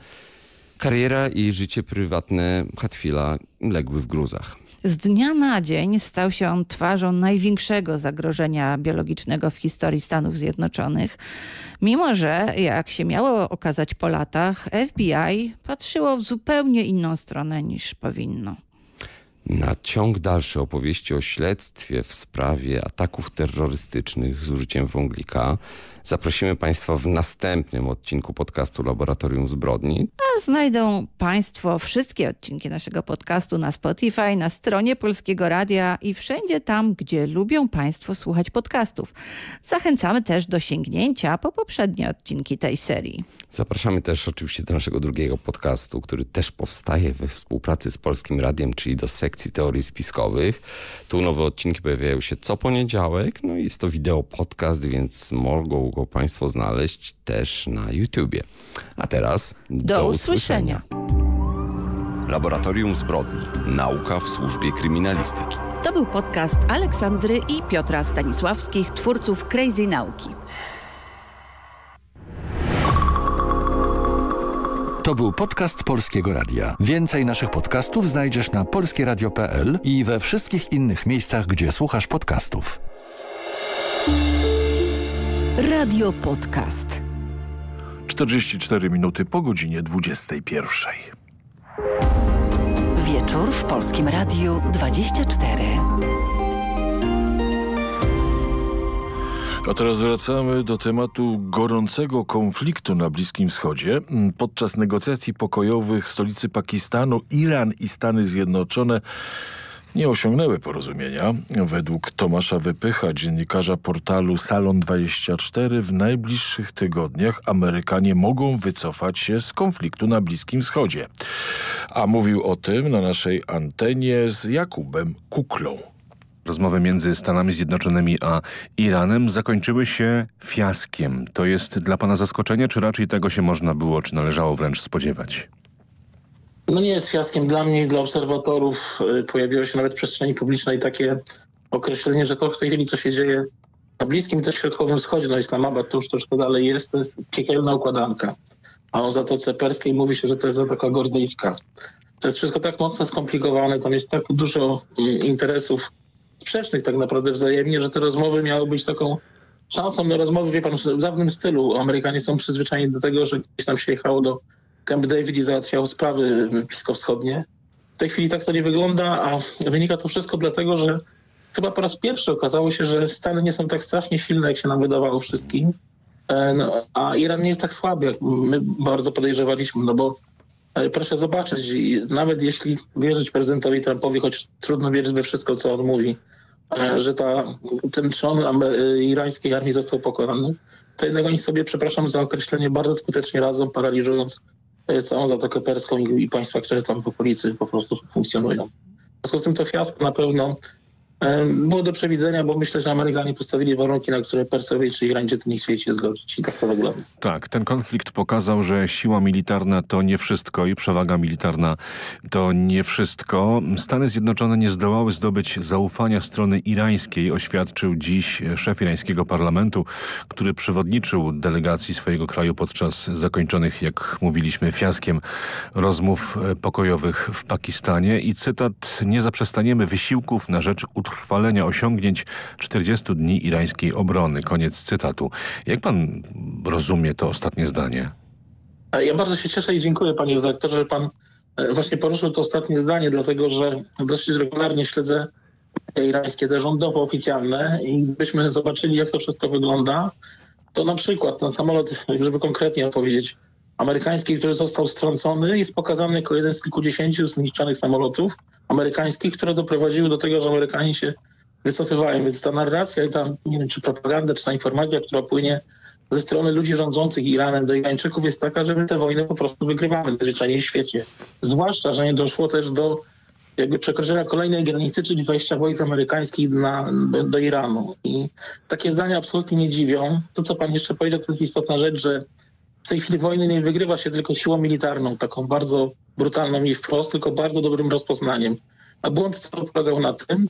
kariera i życie prywatne Hatfila legły w gruzach. Z dnia na dzień stał się on twarzą największego zagrożenia biologicznego w historii Stanów Zjednoczonych. Mimo, że jak się miało okazać po latach, FBI patrzyło w zupełnie inną stronę niż powinno. Na ciąg dalszy opowieści o śledztwie w sprawie ataków terrorystycznych z użyciem wąglika zaprosimy Państwa w następnym odcinku podcastu Laboratorium Zbrodni. A znajdą Państwo wszystkie odcinki naszego podcastu na Spotify, na stronie Polskiego Radia i wszędzie tam, gdzie lubią Państwo słuchać podcastów. Zachęcamy też do sięgnięcia po poprzednie odcinki tej serii. Zapraszamy też oczywiście do naszego drugiego podcastu, który też powstaje we współpracy z Polskim Radiem, czyli do sekcji teorii spiskowych. Tu nowe odcinki pojawiają się co poniedziałek. No i jest to wideo podcast, więc mogą go Państwo znaleźć też na YouTubie. A teraz Do, do usłyszenia. usłyszenia. Laboratorium Zbrodni. Nauka w służbie kryminalistyki. To był podcast Aleksandry i Piotra Stanisławskich, twórców Crazy Nauki. To był podcast Polskiego Radia. Więcej naszych podcastów znajdziesz na polskieradio.pl i we wszystkich innych miejscach, gdzie słuchasz podcastów. Radio Podcast. 44 minuty po godzinie 21. Wieczór w Polskim Radiu 24. A teraz wracamy do tematu gorącego konfliktu na Bliskim Wschodzie. Podczas negocjacji pokojowych w stolicy Pakistanu Iran i Stany Zjednoczone nie osiągnęły porozumienia. Według Tomasza Wypycha, dziennikarza portalu Salon24, w najbliższych tygodniach Amerykanie mogą wycofać się z konfliktu na Bliskim Wschodzie. A mówił o tym na naszej antenie z Jakubem Kuklą. Rozmowy między Stanami Zjednoczonymi a Iranem zakończyły się fiaskiem. To jest dla pana zaskoczenie, czy raczej tego się można było, czy należało wręcz spodziewać? No nie jest fiaskiem dla mnie i dla obserwatorów. Pojawiło się nawet w przestrzeni publicznej takie określenie, że to w tej chwili, co się dzieje na Bliskim i też Środkowym Wschodzie, no Islamabad to już troszkę dalej jest, to jest piekielna układanka. A o Zatoce Perskiej mówi się, że to jest Zatoka Gordyjska. To jest wszystko tak mocno skomplikowane, tam jest tak dużo interesów sprzecznych tak naprawdę wzajemnie, że te rozmowy miały być taką szansą na rozmowy, wie pan, w dawnym stylu. Amerykanie są przyzwyczajeni do tego, że gdzieś tam się jechało do Camp David i załatwiało sprawy bliskowschodnie. W tej chwili tak to nie wygląda, a wynika to wszystko dlatego, że chyba po raz pierwszy okazało się, że Stany nie są tak strasznie silne, jak się nam wydawało wszystkim, no, a Iran nie jest tak słaby, jak my bardzo podejrzewaliśmy, no bo proszę zobaczyć, nawet jeśli wierzyć prezydentowi Trumpowi, choć trudno wierzyć we wszystko, co on mówi, że ta, ten trzon irańskiej armii został pokonany, to jednak oni sobie, przepraszam za określenie, bardzo skutecznie radzą, paraliżując całą Zatokę Perską i, i państwa, które tam w okolicy po prostu funkcjonują. W związku z tym to fiasko na pewno było do przewidzenia, bo myślę, że Amerykanie postawili warunki, na które Persowie czy Irańczycy nie chcieli się zgodzić. I tak to wygląda. Tak, ten konflikt pokazał, że siła militarna to nie wszystko i przewaga militarna to nie wszystko. Stany Zjednoczone nie zdołały zdobyć zaufania strony irańskiej, oświadczył dziś szef irańskiego parlamentu, który przewodniczył delegacji swojego kraju podczas zakończonych, jak mówiliśmy, fiaskiem rozmów pokojowych w Pakistanie. I cytat, nie zaprzestaniemy wysiłków na rzecz utrwalenia osiągnięć 40 dni irańskiej obrony. Koniec cytatu. Jak pan rozumie to ostatnie zdanie? Ja bardzo się cieszę i dziękuję panie redaktorze, że pan właśnie poruszył to ostatnie zdanie, dlatego że dosyć regularnie śledzę irańskie, te rządowo oficjalne i gdybyśmy zobaczyli, jak to wszystko wygląda, to na przykład ten samolot, żeby konkretnie opowiedzieć, amerykański, który został strącony, jest pokazany jako jeden z kilkudziesięciu zniszczonych samolotów amerykańskich, które doprowadziły do tego, że Amerykanie się wycofywają. Więc ta narracja i ta, nie wiem, czy propaganda, czy ta informacja, która płynie ze strony ludzi rządzących Iranem do Irańczyków jest taka, że my tę wojnę po prostu wygrywamy w świecie. Zwłaszcza, że nie doszło też do jakby przekroczenia kolejnej granicy, czyli wejścia wojsk amerykańskich na, do, do Iranu. I takie zdania absolutnie nie dziwią. To, co pan jeszcze powiedział, to jest istotna rzecz, że w tej chwili wojny nie wygrywa się tylko siłą militarną, taką bardzo brutalną i wprost, tylko bardzo dobrym rozpoznaniem. A błąd polegał na tym,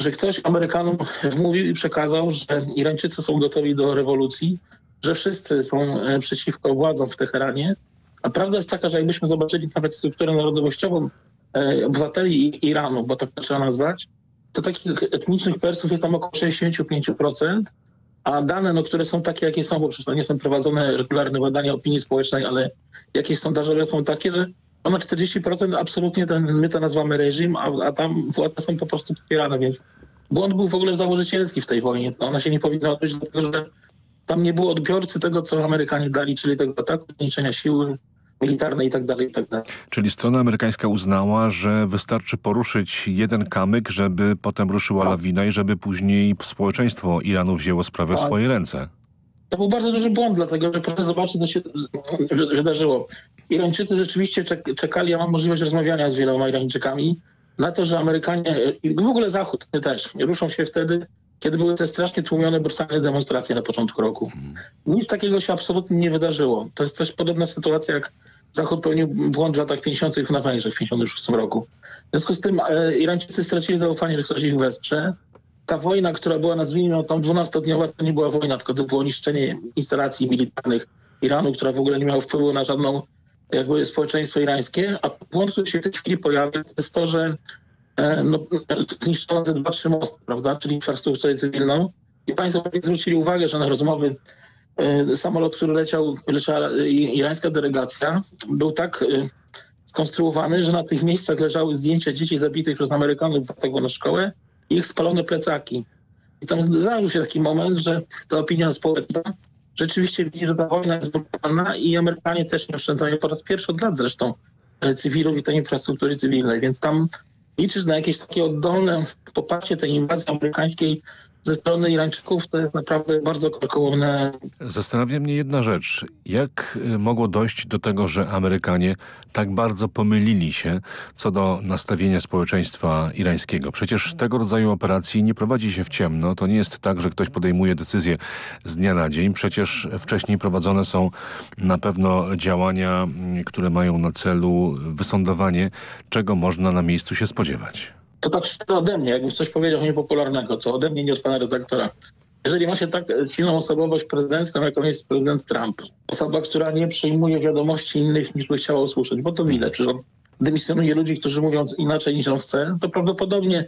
że ktoś Amerykanom wmówił i przekazał, że Irańczycy są gotowi do rewolucji, że wszyscy są przeciwko władzom w Teheranie. A prawda jest taka, że jakbyśmy zobaczyli nawet strukturę narodowościową obywateli Iranu, bo tak trzeba nazwać, to takich etnicznych Persów jest tam około 65%, a dane, no, które są takie, jakie są, bo przecież nie są prowadzone regularne badania opinii społecznej, ale jakieś sondażowe są takie, że ponad 40% absolutnie ten, my to nazywamy reżim, a, a tam władze są po prostu popierane, więc błąd był w ogóle założycielski w tej wojnie. Ona się nie powinna odbyć, dlatego że tam nie było odbiorcy tego, co Amerykanie dali, czyli tego ataku, zniszczenia siły militarnej i tak dalej, i tak dalej. Czyli strona amerykańska uznała, że wystarczy poruszyć jeden kamyk, żeby potem ruszyła lawina i żeby później społeczeństwo Iranu wzięło sprawę w swoje ręce. To był bardzo duży błąd, dlatego że proszę zobaczyć, co się wydarzyło. Irańczycy rzeczywiście czekali, ja mam możliwość rozmawiania z wieloma Irańczykami na to, że Amerykanie i w ogóle Zachód też ruszą się wtedy, kiedy były te strasznie tłumione, brutalne demonstracje na początku roku. Nic takiego się absolutnie nie wydarzyło. To jest też podobna sytuacja, jak Zachód pełnił błąd w latach 50. na Węgrzech w 56 roku. W związku z tym e, Irańczycy stracili zaufanie, że ktoś ich wesprze. Ta wojna, która była nazwijmy tam 12-dniowa, to nie była wojna, tylko to było niszczenie instalacji militarnych Iranu, która w ogóle nie miała wpływu na żadną jakby społeczeństwo irańskie. A błąd, który się w tej chwili pojawia, to jest to, że no, zniszczono te dwa, trzy mosty, prawda, czyli infrastrukturę cywilną. I państwo zwrócili uwagę, że na rozmowy e, samolot, który leciał, leciała irańska delegacja, był tak e, skonstruowany, że na tych miejscach leżały zdjęcia dzieci zabitych przez Amerykanów ataku na szkołę i ich spalone plecaki. I tam zdarzył się taki moment, że ta opinia społeczna rzeczywiście widzi, że ta wojna jest brutalna i Amerykanie też nie oszczędzają po raz pierwszy od lat zresztą e, cywilów i tej infrastruktury cywilnej, więc tam liczysz na jakieś takie oddolne poparcie tej inwazji amerykańskiej ze strony Irańczyków to jest naprawdę bardzo kalkułowne. Zastanawia mnie jedna rzecz. Jak y, mogło dojść do tego, że Amerykanie tak bardzo pomylili się co do nastawienia społeczeństwa irańskiego? Przecież tego rodzaju operacji nie prowadzi się w ciemno. To nie jest tak, że ktoś podejmuje decyzję z dnia na dzień. Przecież wcześniej prowadzone są na pewno działania, mm, które mają na celu wysądowanie, czego można na miejscu się spodziewać to tak ode mnie, jakbym coś powiedział niepopularnego, to ode mnie, nie od pana redaktora. Jeżeli ma się tak silną osobowość prezydencką, jaką jest prezydent Trump, osoba, która nie przyjmuje wiadomości innych niż by chciała usłyszeć, bo to widać, że on dymisjonuje ludzi, którzy mówią inaczej niż on chce, to prawdopodobnie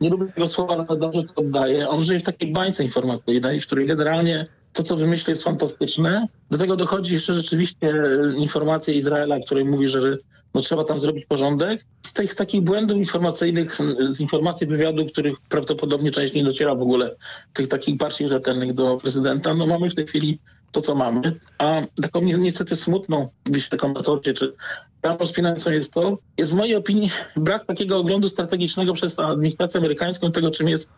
nie lubię tego słowa, ale dobrze to oddaje. On żyje w takiej bańce informacyjnej, w której generalnie to, co wymyśli, jest fantastyczne. Do tego dochodzi jeszcze rzeczywiście informacja Izraela, której mówi, że, no, trzeba tam zrobić porządek. Z tych takich błędów informacyjnych, z informacji wywiadu, których prawdopodobnie część nie dociera w ogóle, tych takich bardziej rzetelnych do prezydenta, no mamy w tej chwili to, co mamy. A taką niestety smutną, byście komentatorcie, czy prawą spinającą jest to, jest w mojej opinii brak takiego oglądu strategicznego przez administrację amerykańską tego, czym jest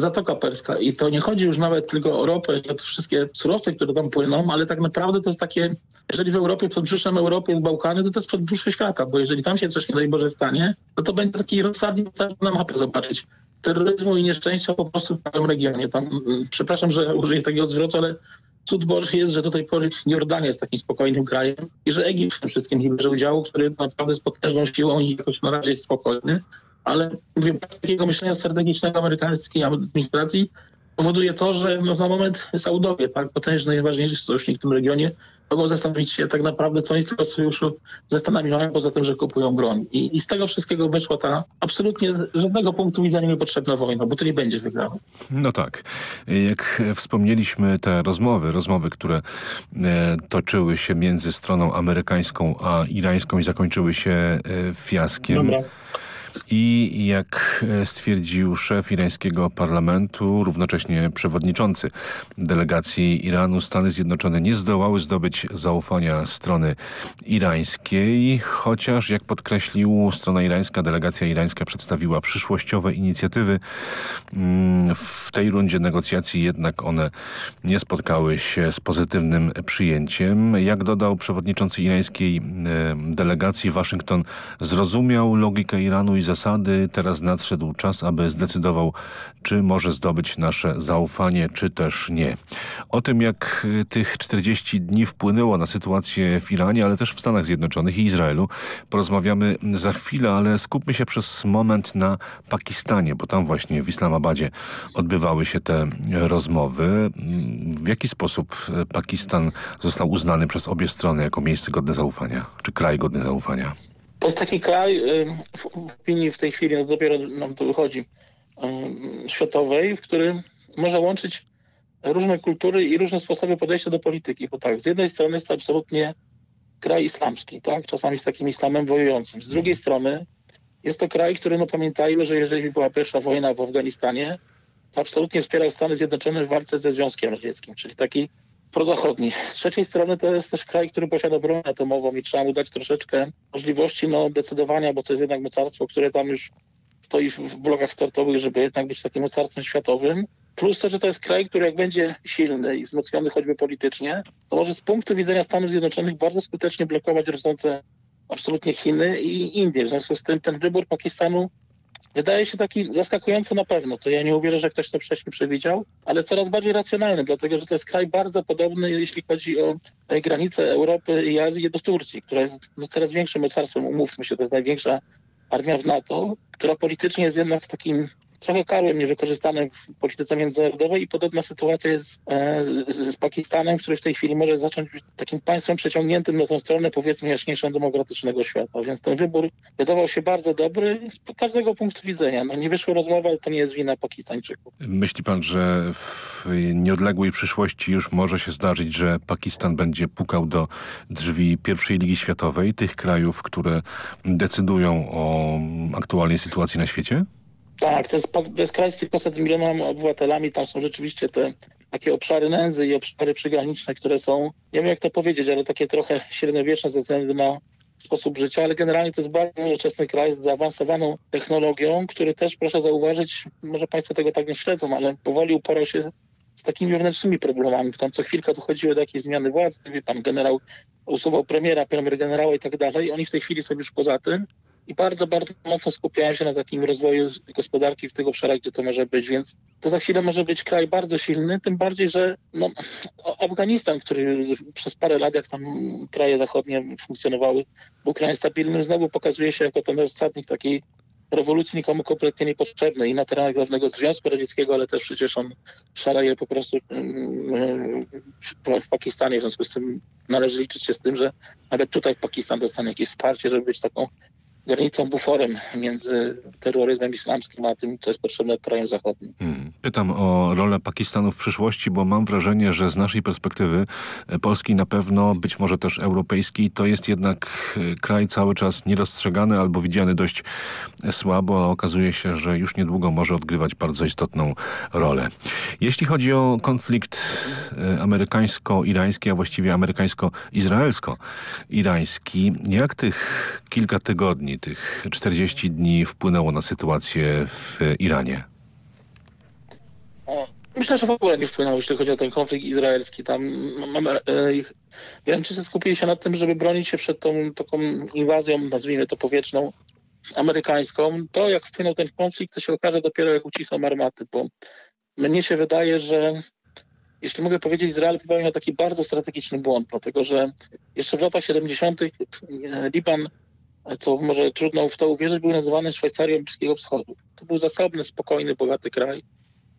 Zatoka Perska. I to nie chodzi już nawet tylko o ropę i o te wszystkie surowce, które tam płyną, ale tak naprawdę to jest takie, jeżeli w Europie, pod brzuszem Europy jest Bałkany, to to jest podbrzusze świata, bo jeżeli tam się coś nie daj Boże stanie, no to będzie taki rozsadnik na mapę zobaczyć terroryzmu i nieszczęścia po prostu w całym regionie. Tam, mm, przepraszam, że użyję takiego zwrotu, ale cud Boży jest, że do tej pory Jordania jest takim spokojnym krajem i że Egipt w tym wszystkim nie bierze udziału, który naprawdę z potężną siłą i jakoś na razie jest spokojny. Ale mówię, bez takiego myślenia strategicznego amerykańskiej administracji powoduje to, że no, za moment Saudowie, tak, potężny, najważniejszy sojusznik w tym regionie, mogą zastanowić się tak naprawdę, co oni z tego sojuszu ze Stanami mają, poza tym, że kupują broń. I, I, z tego wszystkiego wyszła ta absolutnie z żadnego punktu widzenia niepotrzebna wojna, bo to nie będzie wygrana. No tak. Jak wspomnieliśmy, te rozmowy, rozmowy, które e, toczyły się między stroną amerykańską a irańską i zakończyły się e, fiaskiem. Dobra. I jak e, stwierdził szef irańskiego parlamentu, równocześnie przewodniczący delegacji Iranu, Stany Zjednoczone nie zdołały zdobyć zaufania strony irańskiej, chociaż jak podkreślił strona irańska, delegacja irańska przedstawiła przyszłościowe inicjatywy. Mm, w tej rundzie negocjacji jednak one nie spotkały się z pozytywnym przyjęciem. Jak dodał przewodniczący irańskiej e, delegacji, Waszyngton zrozumiał logikę Iranu i zasady. Teraz nadszedł czas, aby zdecydował, czy może zdobyć nasze zaufanie, czy też nie. O tym, jak y, tych 40 dni wpłynęło na sytuację w Iranie, ale też w Stanach Zjednoczonych i Izraelu, porozmawiamy za chwilę, ale skupmy się przez moment na Pakistanie, bo tam właśnie w Islamabadzie odbywały się te rozmowy. W jaki sposób y, Pakistan został uznany przez obie strony jako miejsce godne zaufania, czy kraj godny zaufania? To jest taki kraj w opinii w tej chwili, no dopiero nam to wychodzi, światowej, w którym może łączyć różne kultury i różne sposoby podejścia do polityki. Bo tak, z jednej strony jest to absolutnie kraj islamski, tak? czasami z takim islamem wojującym. Z drugiej strony jest to kraj, który, no pamiętajmy, że jeżeli była pierwsza wojna w Afganistanie, to absolutnie wspierał Stany Zjednoczone w walce ze Związkiem Radzieckim, czyli taki prozachodni. Z trzeciej strony to jest też kraj, który posiada broń atomową i trzeba mu dać troszeczkę możliwości no, decydowania, bo to jest jednak mocarstwo, które tam już stoi w blokach startowych, żeby jednak być takim mocarstwem światowym. Plus to, że to jest kraj, który jak będzie silny i wzmocniony choćby politycznie, to może z punktu widzenia Stanów Zjednoczonych bardzo skutecznie blokować rosnące absolutnie Chiny i Indie. W związku z tym ten wybór Pakistanu wydaje się taki zaskakujący na pewno. To ja nie uwierzę, że ktoś to wcześniej przewidział, ale coraz bardziej racjonalny, dlatego że to jest kraj bardzo podobny, jeśli chodzi o e, granice Europy i Azji do Turcji, która jest no, coraz większym mocarstwem, umówmy się, to jest największa armia w NATO, która politycznie jest jednak w takim trochę karłem niewykorzystanym w polityce międzynarodowej i podobna sytuacja jest e, z, z, Pakistanem, który w tej chwili może zacząć być takim państwem przeciągniętym na tą stronę powiedzmy jaśniejszą demokratycznego świata. Więc ten wybór wydawał się bardzo dobry z każdego punktu widzenia. No nie wyszła rozmowa, ale to nie jest wina Pakistańczyków. Myśli pan, że w nieodległej przyszłości już może się zdarzyć, że Pakistan będzie pukał do drzwi pierwszej Ligi Światowej, tych krajów, które decydują o aktualnej sytuacji na świecie? Tak, to jest, to jest kraj z kilkuset milionami obywatelami. Tam są rzeczywiście te takie obszary nędzy i obszary przygraniczne, które są, nie wiem jak to powiedzieć, ale takie trochę średniowieczne ze względu na sposób życia, ale generalnie to jest bardzo nowoczesny kraj z zaawansowaną technologią, który też, proszę zauważyć, może Państwo tego tak nie śledzą, ale powoli uporał się z takimi wewnętrznymi problemami. Tam co chwilkę dochodziło do jakiejś zmiany władzy, wie pan generał usuwał premiera, premier generała i tak dalej. Oni w tej chwili są już poza tym i bardzo, bardzo mocno skupiają się na takim rozwoju gospodarki w tych obszarach, gdzie to może być, więc to za chwilę może być kraj bardzo silny, tym bardziej, że no, Afganistan, który przez parę lat, jak tam kraje zachodnie funkcjonowały, był krajem stabilnym, znowu pokazuje się jako ten rozsadnik takiej rewolucji nikomu kompletnie niepotrzebnej i na terenach dawnego Związku Radzieckiego, ale też przecież on szaleje po prostu w Pakistanie, w związku z tym należy liczyć się z tym, że nawet tutaj Pakistan dostanie jakieś wsparcie, żeby być taką granicą, buforem między terroryzmem islamskim a tym, co jest potrzebne krajom zachodnim. Hmm. Pytam o rolę Pakistanu w przyszłości, bo mam wrażenie, że z naszej perspektywy e, Polski na pewno, być może też europejskiej, to jest jednak e, kraj cały czas nierozstrzegany albo widziany dość słabo, a okazuje się, że już niedługo może odgrywać bardzo istotną rolę. Jeśli chodzi o konflikt e, amerykańsko-irański, a właściwie amerykańsko-izraelsko-irański, jak tych kilka tygodni tych 40 dni wpłynęło na sytuację w Iranie? Myślę, że w ogóle nie wpłynęło, jeśli chodzi o ten konflikt izraelski. Tam mamy, e, Irańczycy skupili się na tym, żeby bronić się przed tą taką inwazją, nazwijmy to powietrzną, amerykańską. To, jak wpłynął ten konflikt, to się okaże dopiero, jak ucisną armaty, bo mnie się wydaje, że jeśli mogę powiedzieć, Izrael popełnił taki bardzo strategiczny błąd, dlatego że jeszcze w latach 70. Liban co może trudno w to uwierzyć, był nazywany Szwajcarią Bliskiego Wschodu. To był zasobny, spokojny, bogaty kraj.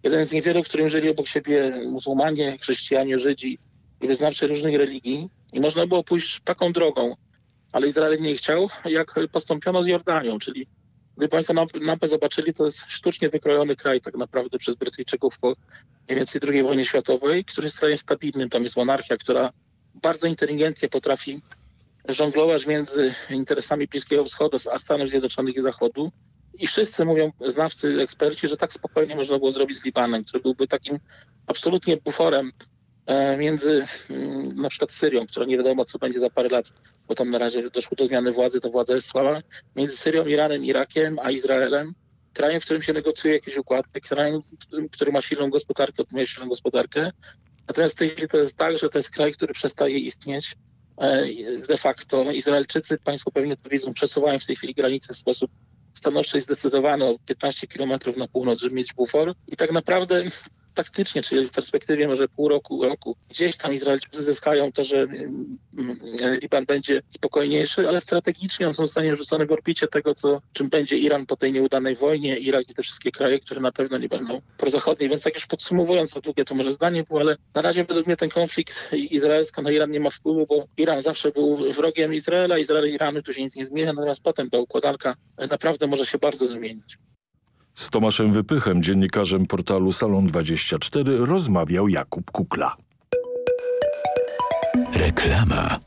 Jeden z niewielu, w którym żyli obok siebie muzułmanie, chrześcijanie, Żydzi i wyznawcy różnych religii. I można było pójść taką drogą, ale Izrael nie chciał, jak postąpiono z Jordanią, czyli gdy Państwo mapę zobaczyli, to jest sztucznie wykrojony kraj tak naprawdę przez Brytyjczyków po mniej więcej II wojnie światowej, który jest krajem stabilnym. Tam jest monarchia, która bardzo inteligentnie potrafi żonglować między interesami Bliskiego Wschodu a Stanów Zjednoczonych i Zachodu. I wszyscy mówią, znawcy, eksperci, że tak spokojnie można było zrobić z Libanem, który byłby takim absolutnie buforem e, między mm, na przykład Syrią, która nie wiadomo co będzie za parę lat, bo tam na razie doszło do zmiany władzy, to władza jest słaba, między Syrią, Iranem, Irakiem, a Izraelem, krajem, w którym się negocjuje jakieś układy, krajem, który ma silną gospodarkę, ma silną gospodarkę. Natomiast w tej chwili to jest tak, że to jest kraj, który przestaje istnieć de facto Izraelczycy, Państwo pewnie to widzą, przesuwają w tej chwili granice w sposób stanowczy i zdecydowany o 15 kilometrów na północ, żeby mieć bufor. I tak naprawdę taktycznie, czyli w perspektywie może pół roku, roku, gdzieś tam Izraelczycy zyskają to, że mm, mm, Liban będzie spokojniejszy, ale strategicznie on zostanie rzucony w orbicie tego, co, czym będzie Iran po tej nieudanej wojnie, Irak i te wszystkie kraje, które na pewno nie będą prozachodnie. Więc tak już podsumowując, co długie to może zdanie było, ale na razie według mnie ten konflikt izraelski na Iran nie ma wpływu, bo Iran zawsze był wrogiem Izraela, Izrael Iranu tu się nic nie zmienia, natomiast potem ta układanka naprawdę może się bardzo zmienić. Z Tomaszem Wypychem, dziennikarzem portalu Salon24 rozmawiał Jakub Kukla. Reklama.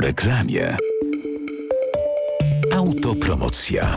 reklamie. Autopromocja.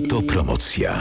Autopromocja.